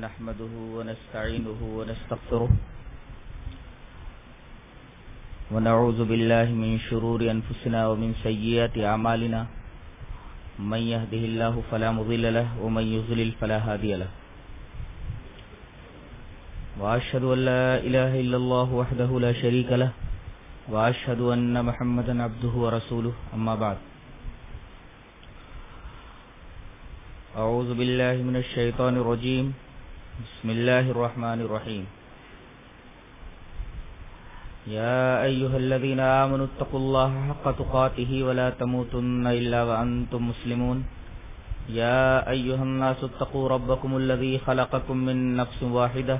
نحمده ونستعينه ونستغفره ونعوذ بالله من شرور أنفسنا ومن سيئات أعمالنا من يهده الله فلا مضل له ومن يضلل فلا هادي له وأشهد أن لا إله إلا الله وحده لا شريك له وأشهد أن محمدا عبده ورسوله، أما بعد. أعوذ بالله من الشيطان الرجيم. بسم الله الرحمن الرحيم. يا أيها الذين آمنوا اتقوا الله حق تقاته ولا تموتن إلا وأنتم مسلمون. يا أيها الناس اتقوا ربكم الذي خلقكم من نفس واحدة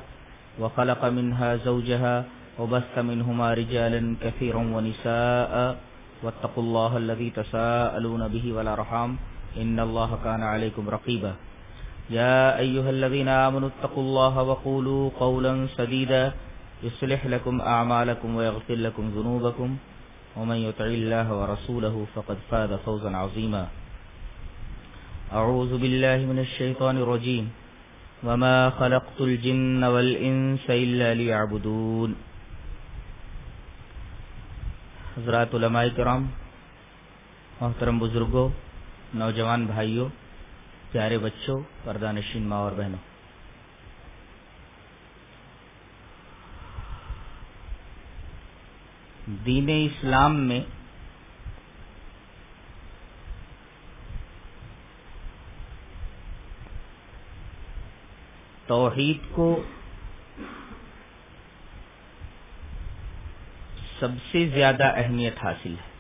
وخلق منها زوجها وبث منهما رجالا كثيرا ونساء. واتقوا الله الذي تساءلون به والأرحام. إن الله كان عليكم رقيبا. يا أيها الذين آمنوا اتقوا الله وقولوا قولا سديدا يصلح لكم أعمالكم ويغفر لكم ذنوبكم ومن يطع الله ورسوله فقد فاز فوزا عظيما. أعوذ بالله من الشيطان الرجيم. وما خلقت الجن والإنس إلا ليعبدون. حضرات علماء کرام، محترم بزرگوں، نوجوان بھائیوں پیارے بچوں پردہ نشین ماں اور بہنوں۔ دین اسلام میں توحید کو سب سے زیادہ اہمیت حاصل ہے۔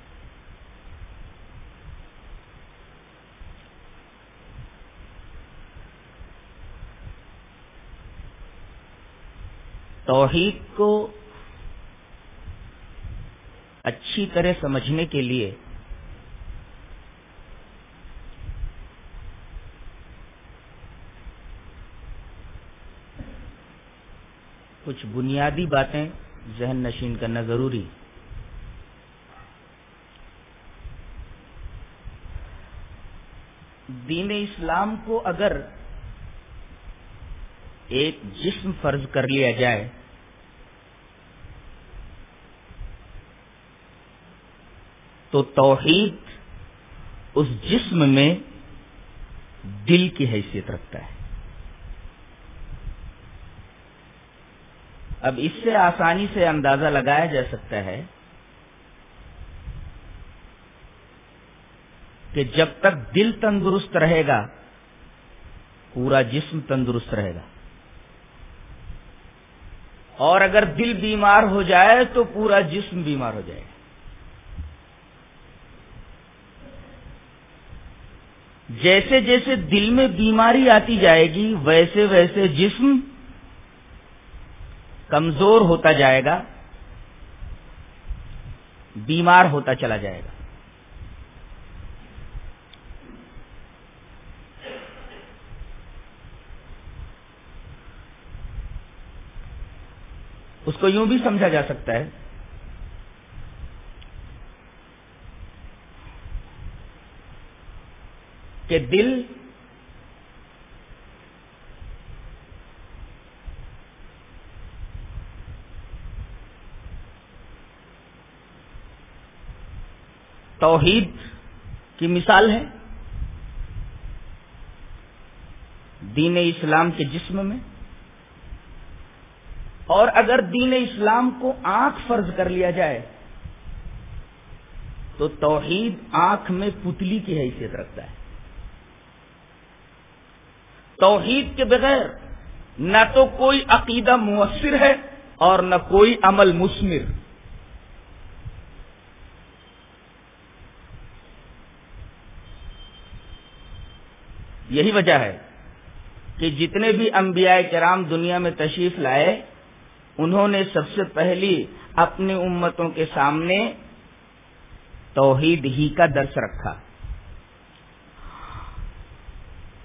توحید کو اچھی طرح سمجھنے کے لیے کچھ بنیادی باتیں ذہن نشین کرنا ضروری۔ دین اسلام کو اگر ایک جسم فرض کر لیا جائے تو توحید اس جسم میں دل کی حیثیت رکھتا ہے۔ اب اس سے آسانی سے اندازہ لگایا جا سکتا ہے کہ جب تک دل تندرست رہے گا، پورا جسم تندرست رہے گا۔ اور اگر دل بیمار ہو جائے تو پورا جسم بیمار ہو جائے گا۔ جیسے جیسے دل میں بیماری آتی جائے گی، ویسے ویسے جسم کمزور ہوتا جائے گا، بیمار ہوتا چلا جائے گا۔ اس کو یوں بھی سمجھا جا سکتا ہے۔ کہ دل توحید کی مثال ہے دین اسلام کے جسم میں اور اگر دین اسلام کو آنکھ فرض کر لیا جائے تو توحید آنکھ میں پتلی کی حیثیت رکھتا ہے توحید کے بغیر نہ تو کوئی عقیدہ مؤثر ہے اور نہ کوئی عمل مسمر۔ یہی وجہ ہے کہ جتنے بھی انبیاء کرام دنیا میں تشریف لائے، انہوں نے سب سے پہلی اپنی امتوں کے سامنے توحید ہی کا درس رکھا۔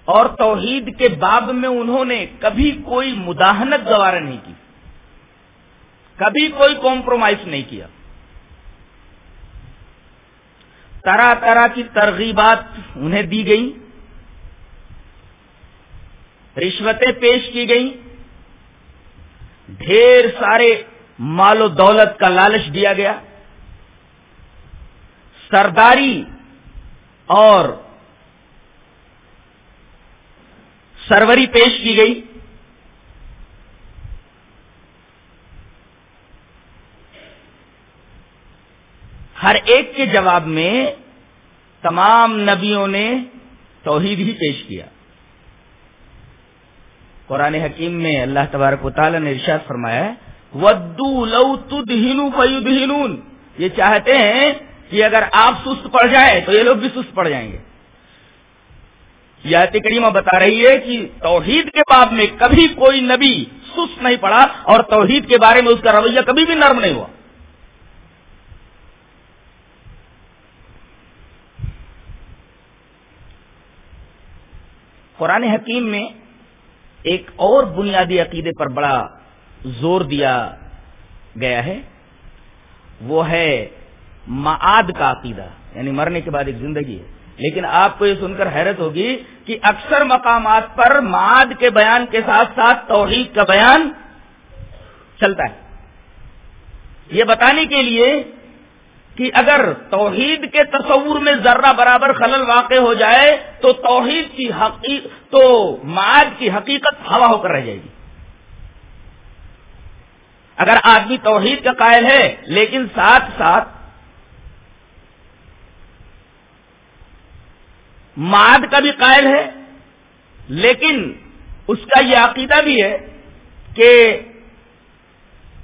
اور توحید کے باب میں انہوں نے کبھی کوئی مداحنت گوارا نہیں کی۔ کبھی کوئی کمپرومائز نہیں کیا۔ طرح طرح کی ترغیبات انہیں دی گئی رشوتیں پیش کی گئیں۔ ڈھیر سارے مال و دولت کا لالچ دیا گیا۔ سرداری اور سروری پیش کی گئی۔ ہر ایک کے جواب میں تمام نبیوں نے توحید ہی پیش کیا۔ قرآن حکیم میں اللہ تبارک و تعالی نے ارشاد فرمایا ودو لو تدہنون یہ چاہتے ہیں کہ اگر آپ سست پڑ جائیں تو یہ لوگ بھی سست پڑ جائیں گے۔ یہ کریمہ بتا رہی ہے کہ توحید کے بعد میں کبھی کوئی نبی سست نہیں پڑا اور توحید کے بارے میں اس کا رویہ کبھی بھی نرم نہیں ہوا۔ قرآن حکیم میں ایک اور بنیادی عقیدے پر بڑا زور دیا گیا ہے۔ وہ ہے معاد کا عقیدہ یعنی مرنے کے بعد ایک زندگی ہے۔ لیکن آپ کو یہ سن کر حیرت ہوگی کہ اکثر مقامات پر معاد کے بیان کے ساتھ ساتھ توحید کا بیان چلتا ہے۔ یہ بتانے کے لیے کہ اگر توحید کے تصور میں ذرہ برابر خلل واقع ہو جائے تو توحید کی حقیقت تو معاد کی حقیقت ہوا ہو کر رہ جائے گی۔ اگر آدمی توحید کا قائل ہے لیکن ساتھ ساتھ ماد کا بھی قائل ہے، لیکن اس کا یہ عقیدہ بھی ہے کہ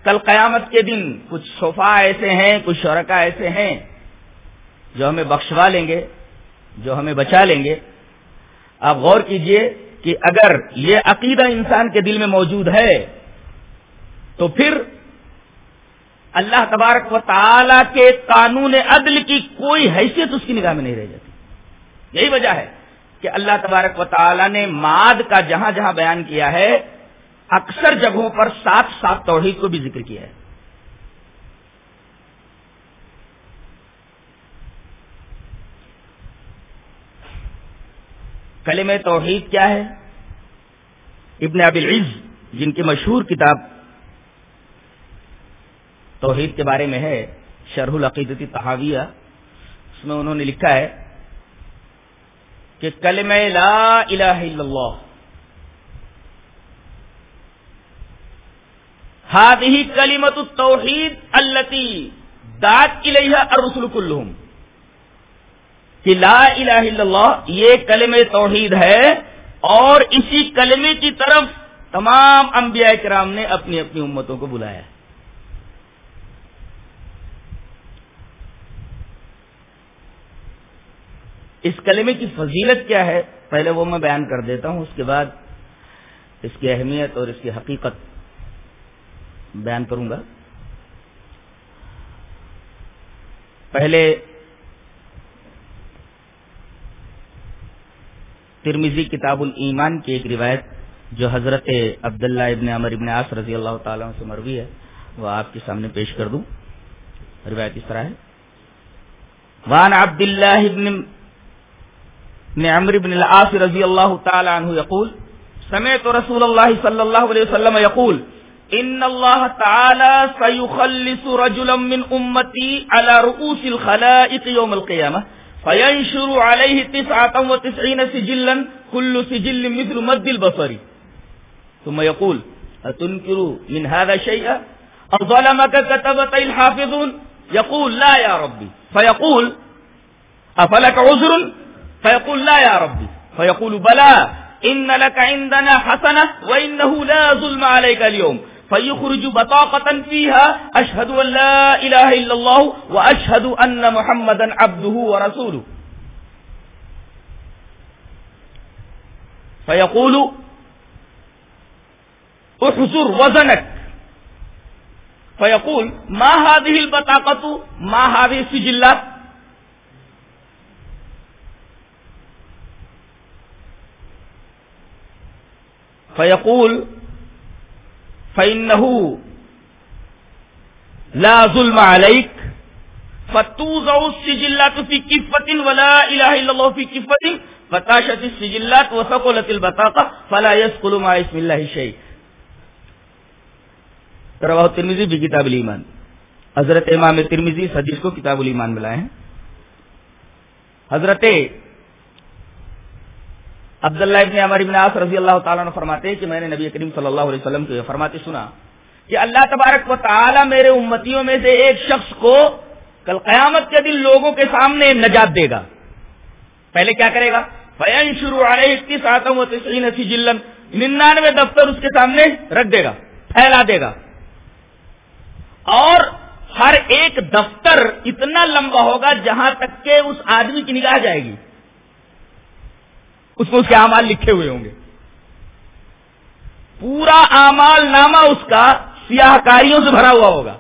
کل قیامت کے دن کچھ صوفا ایسے ہیں، کچھ شرکا ایسے ہیں جو ہمیں بخشوا لیں گے، جو ہمیں بچا لیں گے۔ آپ غور کیجیے کہ اگر یہ عقیدہ انسان کے دل میں موجود ہے، تو پھر اللہ تبارک و تعالی کے قانون عدل کی کوئی حیثیت اس کی نگاہ میں نہیں رہ جاتی۔ یہی وجہ ہے کہ اللہ تبارک و تعالی نے ماد کا جہاں جہاں بیان کیا ہے، اکثر جگہوں پر ساتھ ساتھ توحید کو بھی ذکر کیا ہے۔ کلم توحید کیا ہے؟ ابن اب العز، جن کی مشہور کتاب توحید کے بارے میں ہے، شرح العقیدتی تحاویہ اس میں انہوں نے لکھا ہے کہ کلم لا الہ الا اللہ۔ هذه كلمة التوحيد التي دعت إليها الرسل كلهم کہ لا الہ الا اللہ، یہ کلم توحید ہے اور اسی کلمے کی طرف تمام انبیاء کرام نے اپنی اپنی امتوں کو بلایا۔ اس کلمے کی فضیلت کیا ہے؟ پہلے وہ میں بیان کر دیتا ہوں، اس کے بعد اس کی اہمیت اور اس کی حقیقت بیان کروں گا۔ پہلے ترمیزی کتاب الایمان کی ایک روایت جو حضرت عبداللہ ابن عمر ابن عاص رضی اللہ تعالیٰ سے مروی ہے، وہ آپ کے سامنے پیش کر دوں۔ روایت اس طرح ہے۔ وان عبد اللہ ابن عمر ابن العاص رضی اللہ تعالی عنہ یقول، سمعت رسول اللہ صلی اللہ علیہ وسلم یقول، ان اللہ تعالی سيخلص رجلا من امتی على رؤوس الخلائق يوم القيامه فينشر عليه تسعة وتسعين سجلا كل سجل مثل مد البصر. ثم يقول أتنكر من هذا شيئا أظلمك كتبت الحافظون؟ يقول لا يا ربي فيقول أفلك عذر فيقول لا يا ربي. فيقول بلى. إن لك عندنا حسنة وإنه لا ظلم عليك اليوم. فيخرج بطاقة فيها أشهد أن لا إله إلا الله وأشهد أن محمدا عبده ورسوله. فيقول احزر وزنك. فيقول ما هذه البطاقة؟ ما هذه السجلات؟ فيقول فإنه لا ظلم عليك فتوزع السجلات في كفة ولا إله إلا الله في كفة فتاشت سجلات و فقولت البطاقہ فلا يسقل ما اسم اللہ شیء۔ رواہ ترمذی بھی کتاب الایمان۔ حضرت امام ترمذی حدیث کو کتاب الایمان ملائے ہیں۔ حضرت عبداللہ ابن عمر ابن عاص رضی اللہ تعالیٰ نے فرماتے ہیں کہ میں نے نبی کریم صلی اللہ علیہ وسلم کو فرماتے سنا کہ اللہ تبارک و تعالی میرے امتیوں میں سے ایک شخص کو کل قیامت کے دن لوگوں کے سامنے نجات دے گا۔ پہلے کیا کرے گا؟ فین شروع جلن ننانوے دفتر اس کے سامنے رکھ دے گا، پھیلا دے گا۔ اور ہر ایک دفتر اتنا لمبا ہوگا جہاں تک کہ اس آدمی کی نگاہ جائے گی۔ اس میں اس کے امال لکھے ہوئے ہوں گے۔ پورا امال نامہ اس کا سیاہ کاریوں سے بھرا ہوا ہوگا۔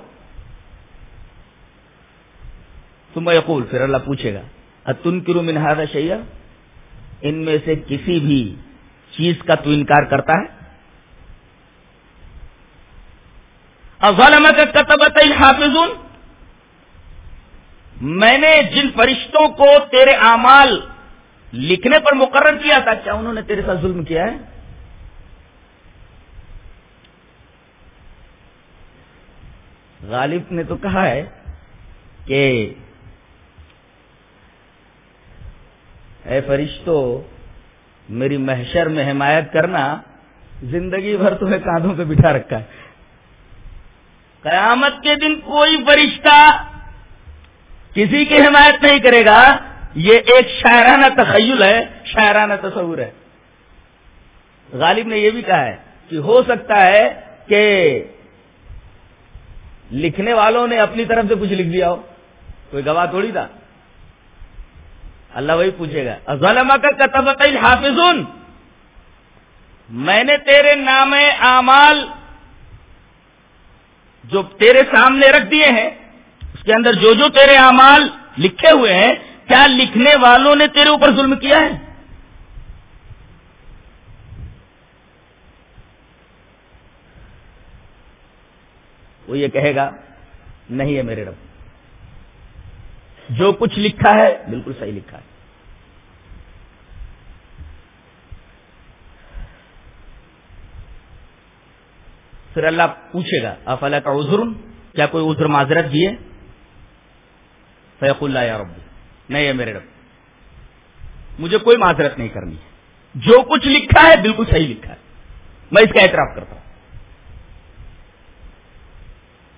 تم یقول، پھر اللہ پوچھے گا تن کرو منہاد شیا ان میں سے کسی بھی چیز کا تو انکار کرتا ہے؟ کا کتبت حافظ میں نے جن فرشتوں کو تیرے اعمال لکھنے پر مقرر کیا تھا؟ کیا انہوں نے تیرے ساتھ ظلم کیا ہے؟ غالب نے تو کہا ہے کہ اے فرشتوں میری محشر میں حمایت کرنا زندگی بھر تمہیں کاندھوں پہ بٹھا رکھا ہے۔ قیامت کے دن کوئی فرشتہ کسی کی حمایت نہیں کرے گا۔ یہ ایک شاعرانہ تخیل ہے، شاعرانہ تصور ہے۔ غالب نے یہ بھی کہا ہے کہ ہو سکتا ہے کہ لکھنے والوں نے اپنی طرف سے کچھ لکھ دیا ہو۔ کوئی گواہ تھوڑی تھا۔ اللہ وہی پوچھے گا۔ ظلم کا کتبت حافظ میں نے تیرے نام اعمال جو تیرے سامنے رکھ دیے ہیں، اس کے اندر جو جو تیرے اعمال لکھے ہوئے ہیں کیا لکھنے والوں نے تیرے اوپر ظلم کیا ہے؟ وہ یہ کہے گا، نہیں ہے میرے رب۔ جو کچھ لکھا ہے، بالکل صحیح لکھا ہے۔ پھر اللہ پوچھے گا، افلا کا عذر کیا کوئی عذر معذرت دیے فیق اللہ یا رب نہیں ہے میرے رب۔ مجھے کوئی معذرت نہیں کرنی ہے۔ جو کچھ لکھا ہے بالکل صحیح لکھا ہے۔ میں اس کا اعتراف کرتا ہوں۔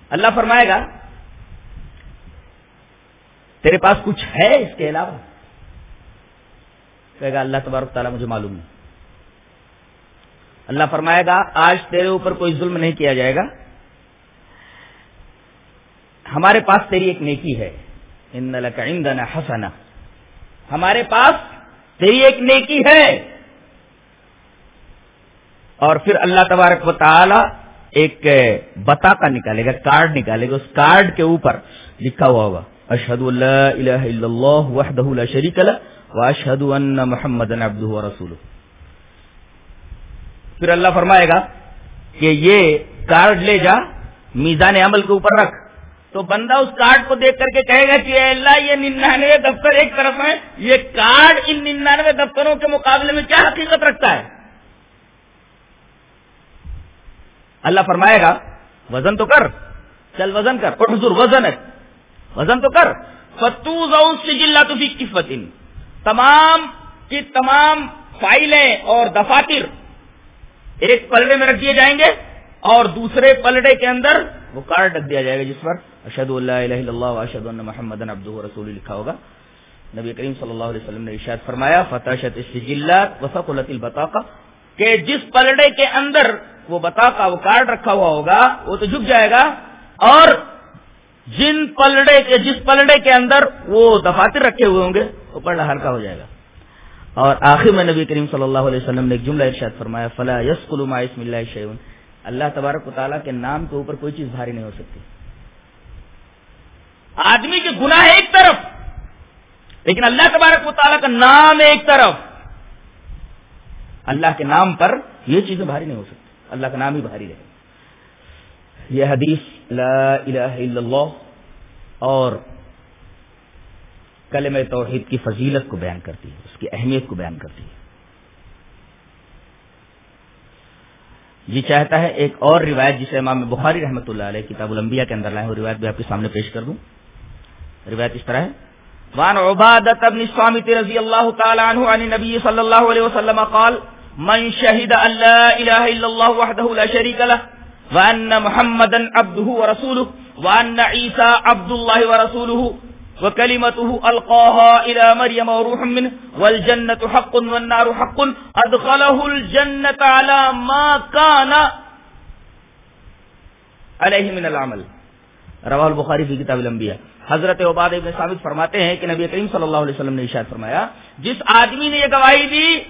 اللہ فرمائے گا، تیرے پاس کچھ ہے اس کے علاوہ؟ کہے گا، اللہ تبارک تعالیٰ مجھے معلوم نہیں۔ اللہ فرمائے گا، آج تیرے اوپر کوئی ظلم نہیں کیا جائے گا۔ ہمارے پاس تیری ایک نیکی ہے۔ ان عندنا حسنا۔ ہمارے پاس تیری ایک نیکی ہے۔ اور پھر اللہ تبارک و تعالی ایک بتاتا نکالے گا، کارڈ نکالے گا۔ اس کارڈ کے اوپر لکھا ہوا ہوگا اشہد اللہ الہ الا اللہ وحدہ لا شریک لہ واشہد ان محمد عبدہ ورسولہ پھر اللہ فرمائے گا کہ یہ کارڈ لے جا، میزان عمل کے اوپر رکھ۔ تو بندہ اس کارڈ کو دیکھ کر کے کہے گا کہ اللہ، یہ ننانوے دفتر ایک طرف ہے یہ کارڈ ان ننانوے دفتروں کے مقابلے میں کیا حقیقت رکھتا ہے؟ اللہ فرمائے گا، وزن تو کر، چل وزن کر حضور وزن ہے، وزن تو کر۔ فتوز فی قسمت تمام کی تمام فائلیں اور دفاتر ایک پلڑے میں رکھ دیے جائیں گے اور دوسرے پلڑے کے اندر وہ کارڈ رکھ دیا جائے گا جس پر اشد اللہ الہ اللہ اشد اللہ محمد ابد رسول لکھا ہوگا نبی کریم صلی اللہ علیہ وسلم نے ارشاد فرمایا فتح شت وفق البطاقہ کہ جس پلڑے کے اندر وہ بتاقا وہ کارڈ رکھا ہوا ہوگا، وہ تو جھک جائے گا، اور جن پلڑے کے جس پلڑے کے اندر وہ دفاتر رکھے ہوئے ہوں گے، وہ پلڑا ہلکا ہو جائے گا۔ اور آخر میں نبی کریم صلی اللہ علیہ وسلم نے ایک جملہ ارشاد فرمایا، فلا یس اسم اللہ اللہ تبارک و تعالیٰ کے نام کے اوپر کوئی چیز بھاری نہیں ہو سکتی۔ آدمی کے گناہ ایک طرف، لیکن اللہ تبارک و تعالیٰ کا نام ایک طرف۔ اللہ کے نام پر یہ چیزیں بھاری نہیں ہو سکتی، اللہ کا نام ہی بھاری رہے۔ یہ حدیث لا الہ الا اللہ اور کلم توحید کی فضیلت کو بیان کرتی ہے، اس کی اہمیت کو بیان کرتی ہے۔ جی چاہتا ہے ایک اور روایت جسے امام بخاری رحمۃ اللہ علیہ کتاب الانبیاء کے اندر لائے وہ روایت بھی آپ کے سامنے پیش کر دوں۔ روایت اس طرح ہے۔ وان عبادت ابن الصامت رضی اللہ تعالی عنہ عن نبی صلی اللہ علیہ وسلم قال، من شهد ان لا اله الا الله وحده لا شريك له وان محمدا عبده ورسوله وان عيسى عبد الله ورسوله، وكلمته القاها الى مريم وروح منه والجنه حق والنار حق ادخله الجنه على ما كان عليه من العمل. رواه البخاری فی کتاب الانبیاء۔ حضرت عباد ابن ثابت فرماتے ہیں کہ نبی کریم صلی اللہ علیہ وسلم نے ارشاد فرمایا، جس آدمی نے یہ گواہی دی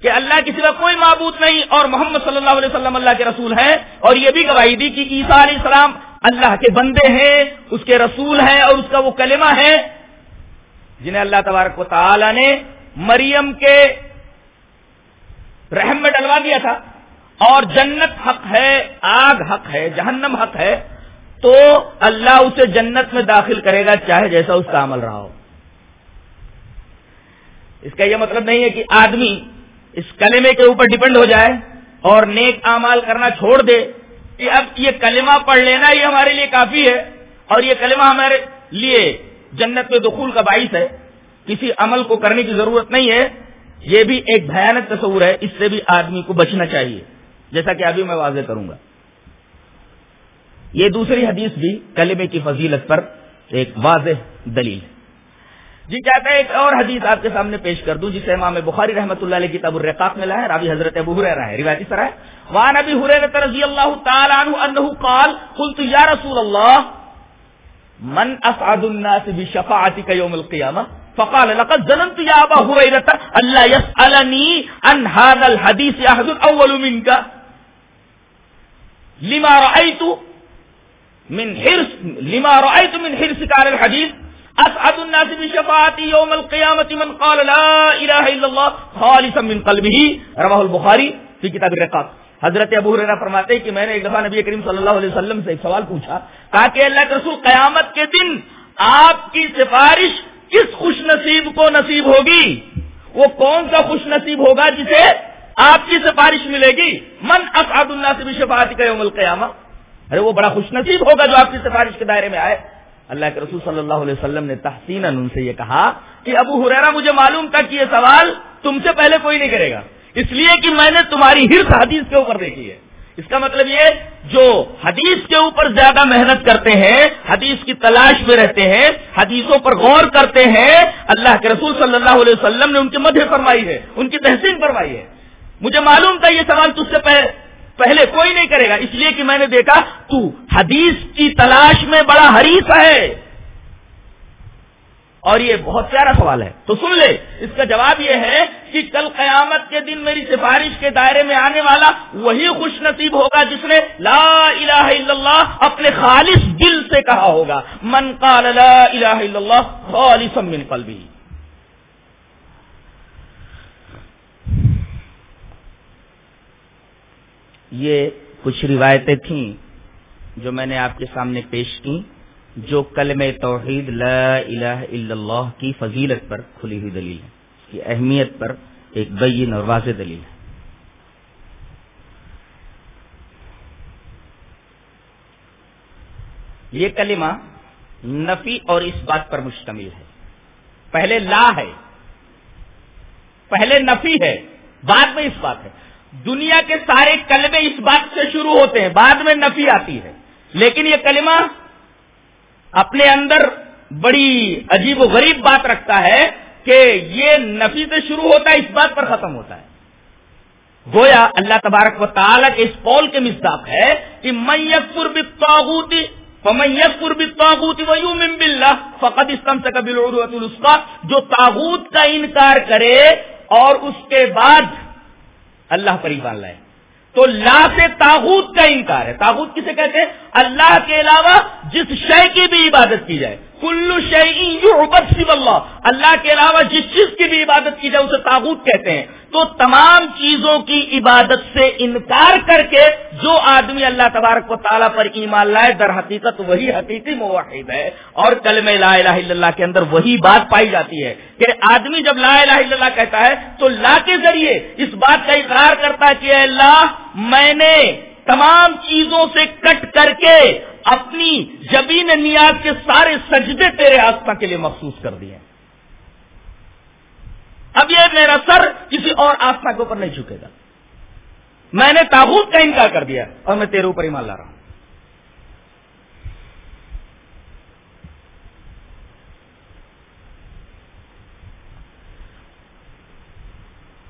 کہ اللہ کے سوا کوئی معبود نہیں اور محمد صلی اللہ علیہ وسلم اللہ کے رسول ہے اور یہ بھی گواہی دی کہ عیسیٰ علیہ السلام اللہ کے بندے ہیں، اس کے رسول ہیں اور اس کا وہ کلمہ ہے، جنہیں اللہ تبارک و تعالی نے مریم کے رحم میں ڈلوا دیا تھا۔ اور جنت حق ہے، آگ حق ہے، جہنم حق ہے۔ تو اللہ اسے جنت میں داخل کرے گا، چاہے جیسا اس کا عمل رہا ہو۔ اس کا یہ مطلب نہیں ہے کہ آدمی اس کلمے کے اوپر ڈپینڈ ہو جائے اور نیک امال کرنا چھوڑ دے، کہ اب یہ کلمہ پڑھ لینا یہ ہمارے لیے کافی ہے اور یہ کلمہ ہمارے لیے جنت میں دخول کا باعث ہے۔ کسی عمل کو کرنے کی ضرورت نہیں ہے۔ یہ بھی ایک بھیانک تصور ہے، اس سے بھی آدمی کو بچنا چاہیے، جیسا کہ ابھی میں واضح کروں گا۔ یہ دوسری حدیث بھی کلمے کی فضیلت پر ایک واضح دلیل ہے۔ جی کہتے ہیں ایک اور حدیث آپ کے سامنے پیش کر دوں، جسے امام بخاری رحمۃ اللہ علیہ کتاب الرقاق میں لایا رابی حضرت ابو حریرہ ہے، روایت اس طرح ہے۔ وان ابي هريره رضي الله تعالى عنه انه قال، قلت يا رسول الله من اسعد الناس بشفاعتك يوم القيامه فقال، لقد ظننت يا ابا هريره الا يسالني عن هذا الحديث احد اول منك لما رايت من حرص، لما رايت من حرصك على الحديث اسعد الناس بشفاعت يوم القيامه من قال لا اله الا الله خالصا من قلبه. رواه البخاري في كتاب الرقاق. حضرت ابو ہریرہ فرماتے ہیں کہ میں نے ایک دفعہ نبی کریم صلی اللہ علیہ وسلم سے ایک سوال پوچھا، کہا کہ اللہ کے رسول قیامت کے دن آپ کی سفارش کس خوش نصیب کو نصیب ہوگی؟ وہ کون سا خوش نصیب ہوگا جسے آپ کی سفارش ملے گی؟ من اسعد الناس بشفاعت کا یوم ارے وہ بڑا خوش نصیب ہوگا جو آپ کی سفارش کے دائرے میں آئے۔ اللہ کے رسول صلی اللہ علیہ وسلم نے تحسین ان سے یہ کہا کہ ابو حریرا مجھے معلوم تھا کہ یہ سوال تم سے پہلے کوئی نہیں کرے گا۔ اس لیے کہ میں نے تمہاری ہرس حدیث کے اوپر دیکھی ہے۔ اس کا مطلب یہ جو حدیث کے اوپر زیادہ محنت کرتے ہیں، حدیث کی تلاش میں رہتے ہیں، حدیثوں پر غور کرتے ہیں، اللہ کے رسول صلی اللہ علیہ وسلم نے ان کی مدح فرمائی ہے، ان کی تحسین فرمائی ہے۔ مجھے معلوم تھا یہ سوال تجھ سے پہلے کوئی نہیں کرے گا اس لیے کہ میں نے دیکھا، تو حدیث کی تلاش میں بڑا حریف ہے۔ اور یہ بہت پیارا سوال ہے۔ تو سن لے، اس کا جواب یہ ہے کہ کل قیامت کے دن میری سفارش کے دائرے میں آنے والا وہی خوش نصیب ہوگا جس نے لا الہ الا اللہ اپنے خالص دل سے کہا ہوگا۔ من قال لا الہ الا اللہ خالصا من قلبی۔ یہ کچھ روایتیں تھیں جو میں نے آپ کے سامنے پیش کی جو کلم توحید لا الہ الا اللہ کی فضیلت پر کھلی ہوئی دلیل ہے اس کی اہمیت پر ایک بین اور واضح دلیل ہے۔ یہ کلمہ نفی اور اس بات پر مشتمل ہے۔ پہلے لا ہے، پہلے نفی ہے، بعد میں اس بات ہے۔ دنیا کے سارے کلمے اس بات سے شروع ہوتے ہیں، بعد میں نفی آتی ہے۔ لیکن یہ کلمہ اپنے اندر بڑی عجیب و غریب بات رکھتا ہے کہ یہ نفی سے شروع ہوتا ہے، اس بات پر ختم ہوتا ہے۔ گویا اللہ تبارک و تعالیٰ کے اس پول کے مصداق ہے کہ میت بتاغوتی میت بتاغوتی ویومن باللہ فقط استم سے کبھی جو تاغوت کا انکار کرے اور اس کے بعد اللہ پر ایمان لائے۔ تو لا سے تاغوت کا انکار ہے۔ تاغوت کسے کہتے ہیں؟ اللہ کے علاوہ جس شے کی بھی عبادت کی جائے۔ کلو شعی اللہ. اللہ کے علاوہ جس چیز کی بھی عبادت کی جائے اسے تاغوت کہتے ہیں. تو تمام چیزوں کی عبادت سے انکار کر کے جو آدمی اللہ تبارک و تعالیٰ پر ایمان لائے، در حقیقت وہی حقیقی موحد ہے. اور کلم لا الہ الا اللہ کے اندر وہی بات پائی جاتی ہے کہ آدمی جب لا الہ الا اللہ کہتا ہے تو لا کے ذریعے اس بات کا اقرار کرتا ہے کہ اللہ، میں نے تمام چیزوں سے کٹ کر کے اپنی جبین نیاز کے سارے سجدے تیرے آسما کے لیے مخصوص کر دیے اب یہ میرا سر کسی اور آسما کے اوپر نہیں جھکے گا۔ میں نے تابوت کا انکار کر دیا اور میں تیرے اوپر ایمان لا رہا ہوں۔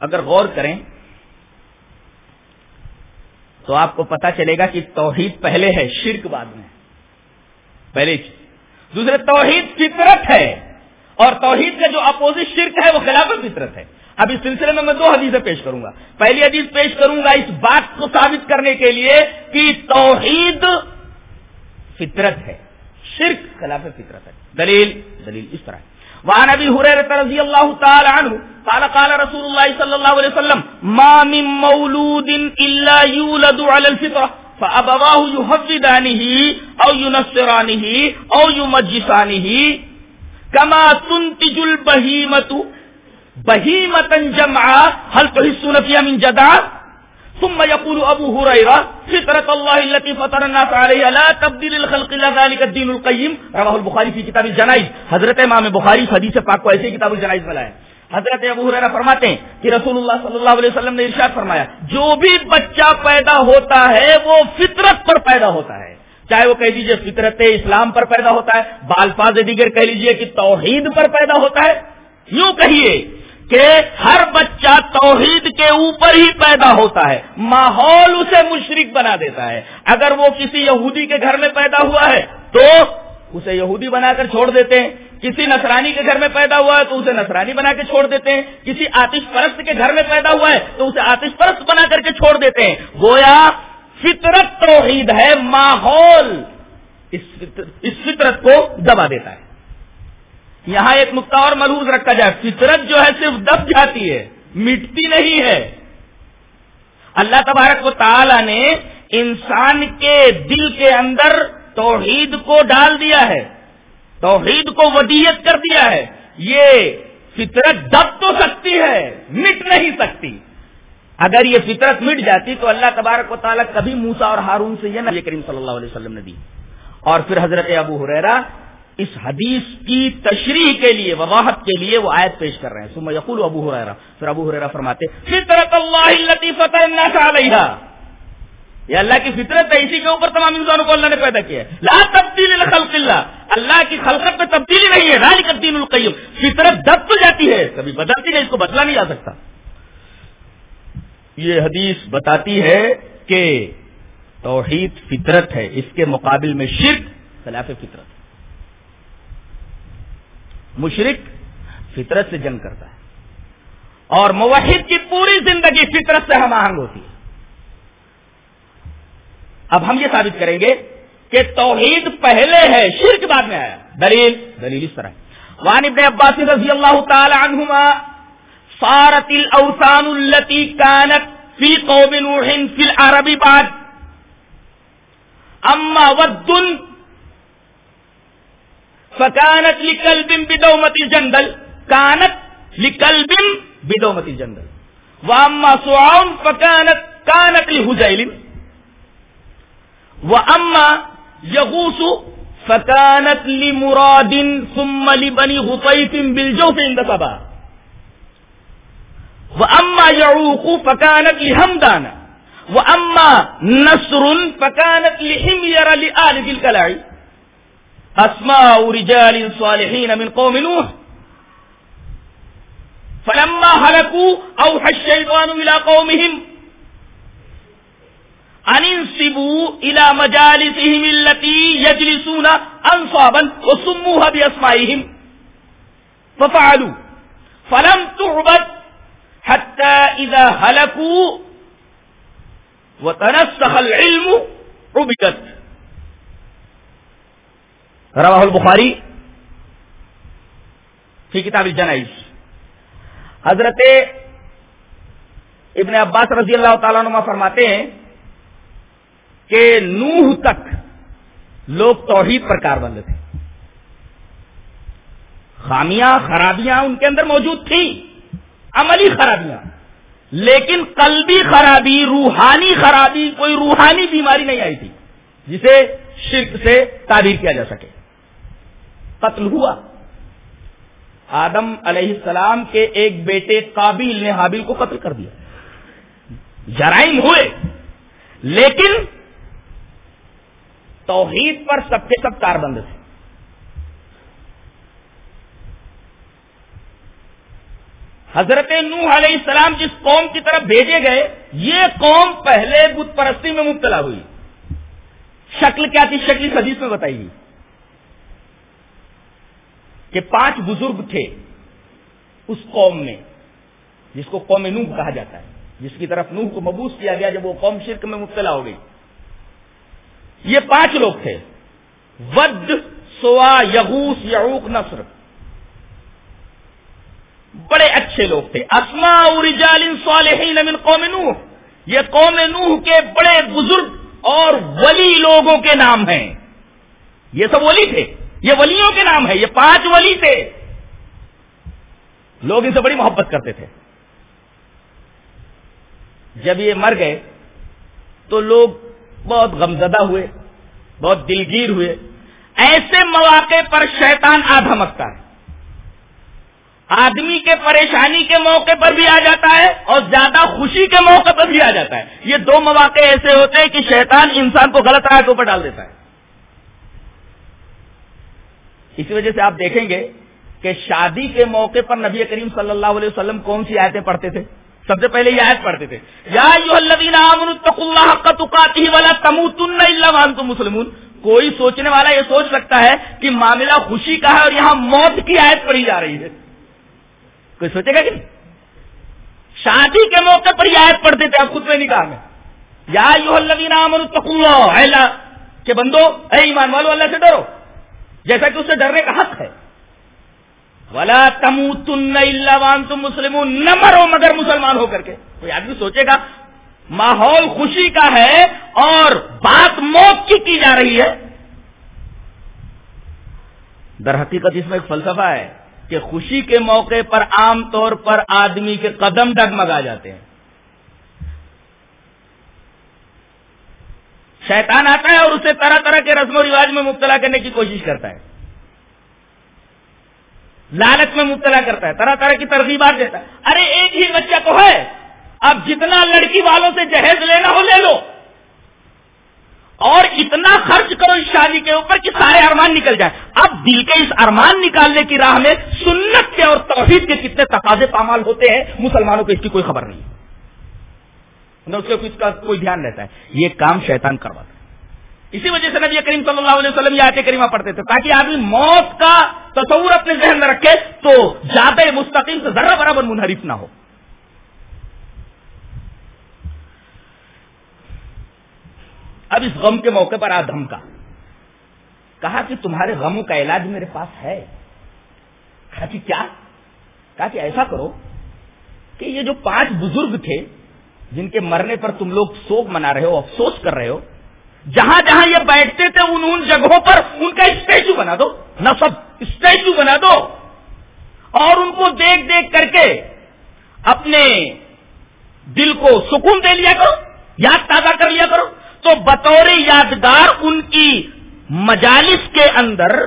اگر غور کریں تو آپ کو پتا چلے گا کہ توحید پہلے ہے، شرک بعد میں۔ پہلے دوسرے، توحید فطرت ہے۔ اور توحید کا جو اپوزٹ شرک ہے، وہ خلاف فطرت ہے۔ اب اس سلسلے میں میں دو حدیثیں پیش کروں گا۔ پہلی حدیث پیش کروں گا اس بات کو ثابت کرنے کے لیے کہ توحید فطرت ہے۔ شرک خلاف فطرت ہے۔ دلیل دلیل اس طرح۔ وعن ابي هريره رضي الله تعالى عنه قال قال رسول الله صلى الله عليه وسلم ما من مولود الا يولد على الفطره فابواه يحفظانه او ينصرانه او یو مجسانی ہی کما يمجسانه كما تنتج البهيمه بهيمه جمعا هل تحسون فيها من جدع؟ ثم يقول ابو هريره فطره الله التي فطر الناس عليها لا تبديل للخلق الا ذلك الدين القيم رواه البخاري في كتاب الجنائز حضرت امام بخاری حدیث پاک کو ایسے کتاب الجنائز میں لائے حضرت ابو ہریرہ فرماتے ہیں کہ رسول اللہ صلی اللہ علیہ وسلم نے ارشاد فرمایا، جو بھی بچہ پیدا ہوتا ہے، وہ فطرت پر پیدا ہوتا ہے۔ چاہے وہ کہہ دیجیے فطرت اسلام پر پیدا ہوتا ہے، بالفاظ دیگر کہہ لیجیے کہ توحید پر پیدا ہوتا ہے۔ یوں کہیے کہ ہر بچہ توحید کے اوپر ہی پیدا ہوتا ہے، ماحول اسے مشرق بنا دیتا ہے۔ اگر وہ کسی یہودی کے گھر میں پیدا ہوا ہے، تو اسے یہودی بنا کر چھوڑ دیتے ہیں۔ کسی نصرانی کے گھر میں پیدا ہوا ہے تو اسے نصرانی بنا کے چھوڑ دیتے ہیں، کسی آتش پرست کے گھر میں پیدا ہوا ہے تو اسے آتش پرست بنا کر کے چھوڑ دیتے ہیں۔ گویا فطرت توحید ہے، ماحول اس فطرت کو دبا دیتا ہے۔ یہاں ایک نقطہ اور ملحوظ رکھا جائے، فطرت جو ہے صرف دب جاتی ہے، مٹتی نہیں ہے۔ اللہ تبارک و تعالی نے انسان کے دل کے اندر توحید کو ڈال دیا ہے۔ توحید کو ودیت کر دیا ہے۔ یہ فطرت دب تو سکتی ہے، مٹ نہیں سکتی۔ اگر یہ فطرت مٹ جاتی تو اللہ تبارک و تعالیٰ کبھی موسا اور ہارون سے یہ نبی کریم صلی اللہ علیہ وسلم نے دی۔ اور پھر حضرت ابو حریرا اس حدیث کی تشریح کے لیے، وضاحت کے لیے وہ آیت پیش کر رہے ہیں۔ سما یقول ابو حرا پھر ابو حرا فرماتے فطرت اللہ فتح یہ اللہ کی فطرت ہے، اسی کے اوپر تمام انسانوں کو اللہ نے پیدا کیا ہے۔ لا تبدیل خلق اللہ۔ اللہ کی خلقت میں تبدیلی نہیں ہے راج الدین القیم۔ فطرت دب تو جاتی ہے، کبھی بدلتی نہیں، اس کو بدلا نہیں جا سکتا۔ یہ حدیث بتاتی ہے کہ توحید فطرت ہے، اس کے مقابل میں شرک خلاف فطرت۔ مشرق فطرت سے جنگ کرتا ہے۔ اور موحد کی پوری زندگی فطرت سے ہم آہنگ ہوتی ہے۔ اب ہم یہ ثابت کریں گے کہ توحید پہلے ہے، شرک بعد میں آیا۔ دلیل دلیل اس طرح۔ وان ابن عباس رضی اللہ تعالی عنہما فارت الاوثان التي كانت في قوم نوح في العرب بعد. اما ود فکانت لکل بم بدو متی جنگل کانت لکل واما سعون فکانت کانت لحجیل و اما یغوس فکانت لمراد ثم لبني غطيف بالجوف عند سبا. واما يعوق فكانت لحمدان واما نصر فكانت لحمير لآل ذي الكلاعي اسماء رجال صالحين من قوم نوح. فلما هلكوا اوحى الشيطان الى قومهم ان انصبوا الى مجالسهم التي يجلسون انصابا وسموها باسمائهم ففعلوا. فلم تعبد حتى اذا هلكوا وتنسخ العلم عبدت. رواہ البخاری فی کتاب الجنائز. حضرت ابن عباس رضی اللہ تعالیٰ نما فرماتے ہیں کہ نوح تک لوگ توحید پر کار بند تھے۔ خامیاں، خرابیاں ان کے اندر موجود تھیں۔ عملی خرابیاں۔ لیکن قلبی خرابی، روحانی خرابی، کوئی روحانی بیماری نہیں آئی تھی جسے شرک سے تعبیر کیا جا سکے۔ قتل ہوا۔ آدم علیہ السلام کے ایک بیٹے قابل نے حابل کو قتل کر دیا۔ جرائم ہوئے۔ لیکن توحید پر سب کے سب کار بند تھے۔ حضرت نوح علیہ السلام جس قوم کی طرف بھیجے گئے، یہ قوم پہلے بت پرستی میں مبتلا ہوئی۔ شکل کیا تھی؟ شکل حدیث میں بتائی گئی۔ کہ پانچ بزرگ تھے اس قوم میں، جس کو قوم نوح کہا جاتا ہے۔ جس کی طرف نوح کو مبوس کیا گیا جب وہ قوم شرک میں مبتلا ہو گئی۔ یہ پانچ لوگ تھے۔ ود، سوا یغوس یعوق، نصر۔ بڑے اچھے لوگ تھے۔ اسما صالحین من قوم نوح۔ یہ قوم نوح کے بڑے بزرگ اور ولی لوگوں کے نام ہیں۔ یہ سب ولی تھے۔ یہ ولیوں کے نام ہے یہ پانچ ولی تھے۔ لوگ ان سے بڑی محبت کرتے تھے۔ جب یہ مر گئے تو لوگ بہت غمزدہ ہوئے، بہت دلگیر ہوئے۔ ایسے مواقع پر شیطان آدھمکتا ہے۔ آدمی کے پریشانی کے موقع پر بھی آ جاتا ہے اور زیادہ خوشی کے موقع پر بھی آ جاتا ہے۔ یہ دو مواقع ایسے ہوتے ہیں کہ شیطان انسان کو غلط راہ کے اوپر ڈال دیتا ہے۔ اسی وجہ سے آپ دیکھیں گے کہ شادی کے موقع پر نبی کریم صلی اللہ علیہ وسلم کون سی آیتیں پڑھتے تھے؟ سب سے پہلے یہ آیت پڑھتے تھے۔ یا مسلمون۔ کوئی سوچنے والا یہ سوچ سکتا ہے کہ معاملہ خوشی کا ہے اور یہاں موت کی آیت پڑھی جا رہی ہے۔ کوئی سوچے گا کہ شادی کے موقع پر یہ آیت پڑھتے تھے آپ خود میں نکاح میں۔ یا یو اللہ، کہ بندو، اے ایمان والو، اللہ سے ڈرو۔ جیسا کہ اس سے ڈرنے کا حق ہے۔ ولا تم تن تم مسلم نہ مرو مگر مسلمان ہو کر کے۔ کوئی آدمی سوچے گا، ماحول خوشی کا ہے اور بات موت کی کی جا رہی ہے۔ در حقیقت اس میں ایک فلسفہ ہے کہ خوشی کے موقع پر عام طور پر آدمی کے قدم ڈگمگا جاتے ہیں۔ شیطان آتا ہے اور اسے طرح طرح کے رسم و رواج میں مبتلا کرنے کی کوشش کرتا ہے۔ لالچ میں مبتلا کرتا ہے، طرح طرح کی ترغیبات دیتا ہے۔ ارے، ایک ہی بچہ تو ہے۔ اب جتنا لڑکی والوں سے جہیز لینا ہو لے لو۔ اور اتنا خرچ کرو اس شادی کے اوپر کہ سارے ارمان نکل جائے اب دل کے اس ارمان نکالنے کی راہ میں سنت کے اور توحید کے کتنے تقاضے پامال ہوتے ہیں، مسلمانوں کو اس کی کوئی خبر نہیں۔ نہ اس کا کوئی دھیان رہتا ہے۔ یہ کام شیطان کرواتا ہے اسی وجہ سے نبی کریم صلی اللہ علیہ وسلم یہ آتے کریمہ پڑھتے تھے۔ تاکہ آدمی موت کا تصور اپنے ذہن میں رکھے تو زیادہ مستقیم سے ذرا برابر منحرف نہ ہو۔ اب اس غم کے موقع پر آدم کا۔ کہا کہ تمہارے غموں کا علاج میرے پاس ہے۔ کہا کہ کیا؟ کہا کہ ایسا کرو کہ یہ جو پانچ بزرگ تھے جن کے مرنے پر تم لوگ سوگ منا رہے ہو، افسوس کر رہے ہو جہاں جہاں یہ بیٹھتے تھے ان ان جگہوں پر ان کا اسٹیچو بنا دو۔ نہ سب اسٹیچو بنا دو۔ اور ان کو دیکھ دیکھ کر کے اپنے دل کو سکون دے لیا کرو یاد تازہ کر لیا کرو۔ تو بطور یادگار ان کی مجالس کے اندر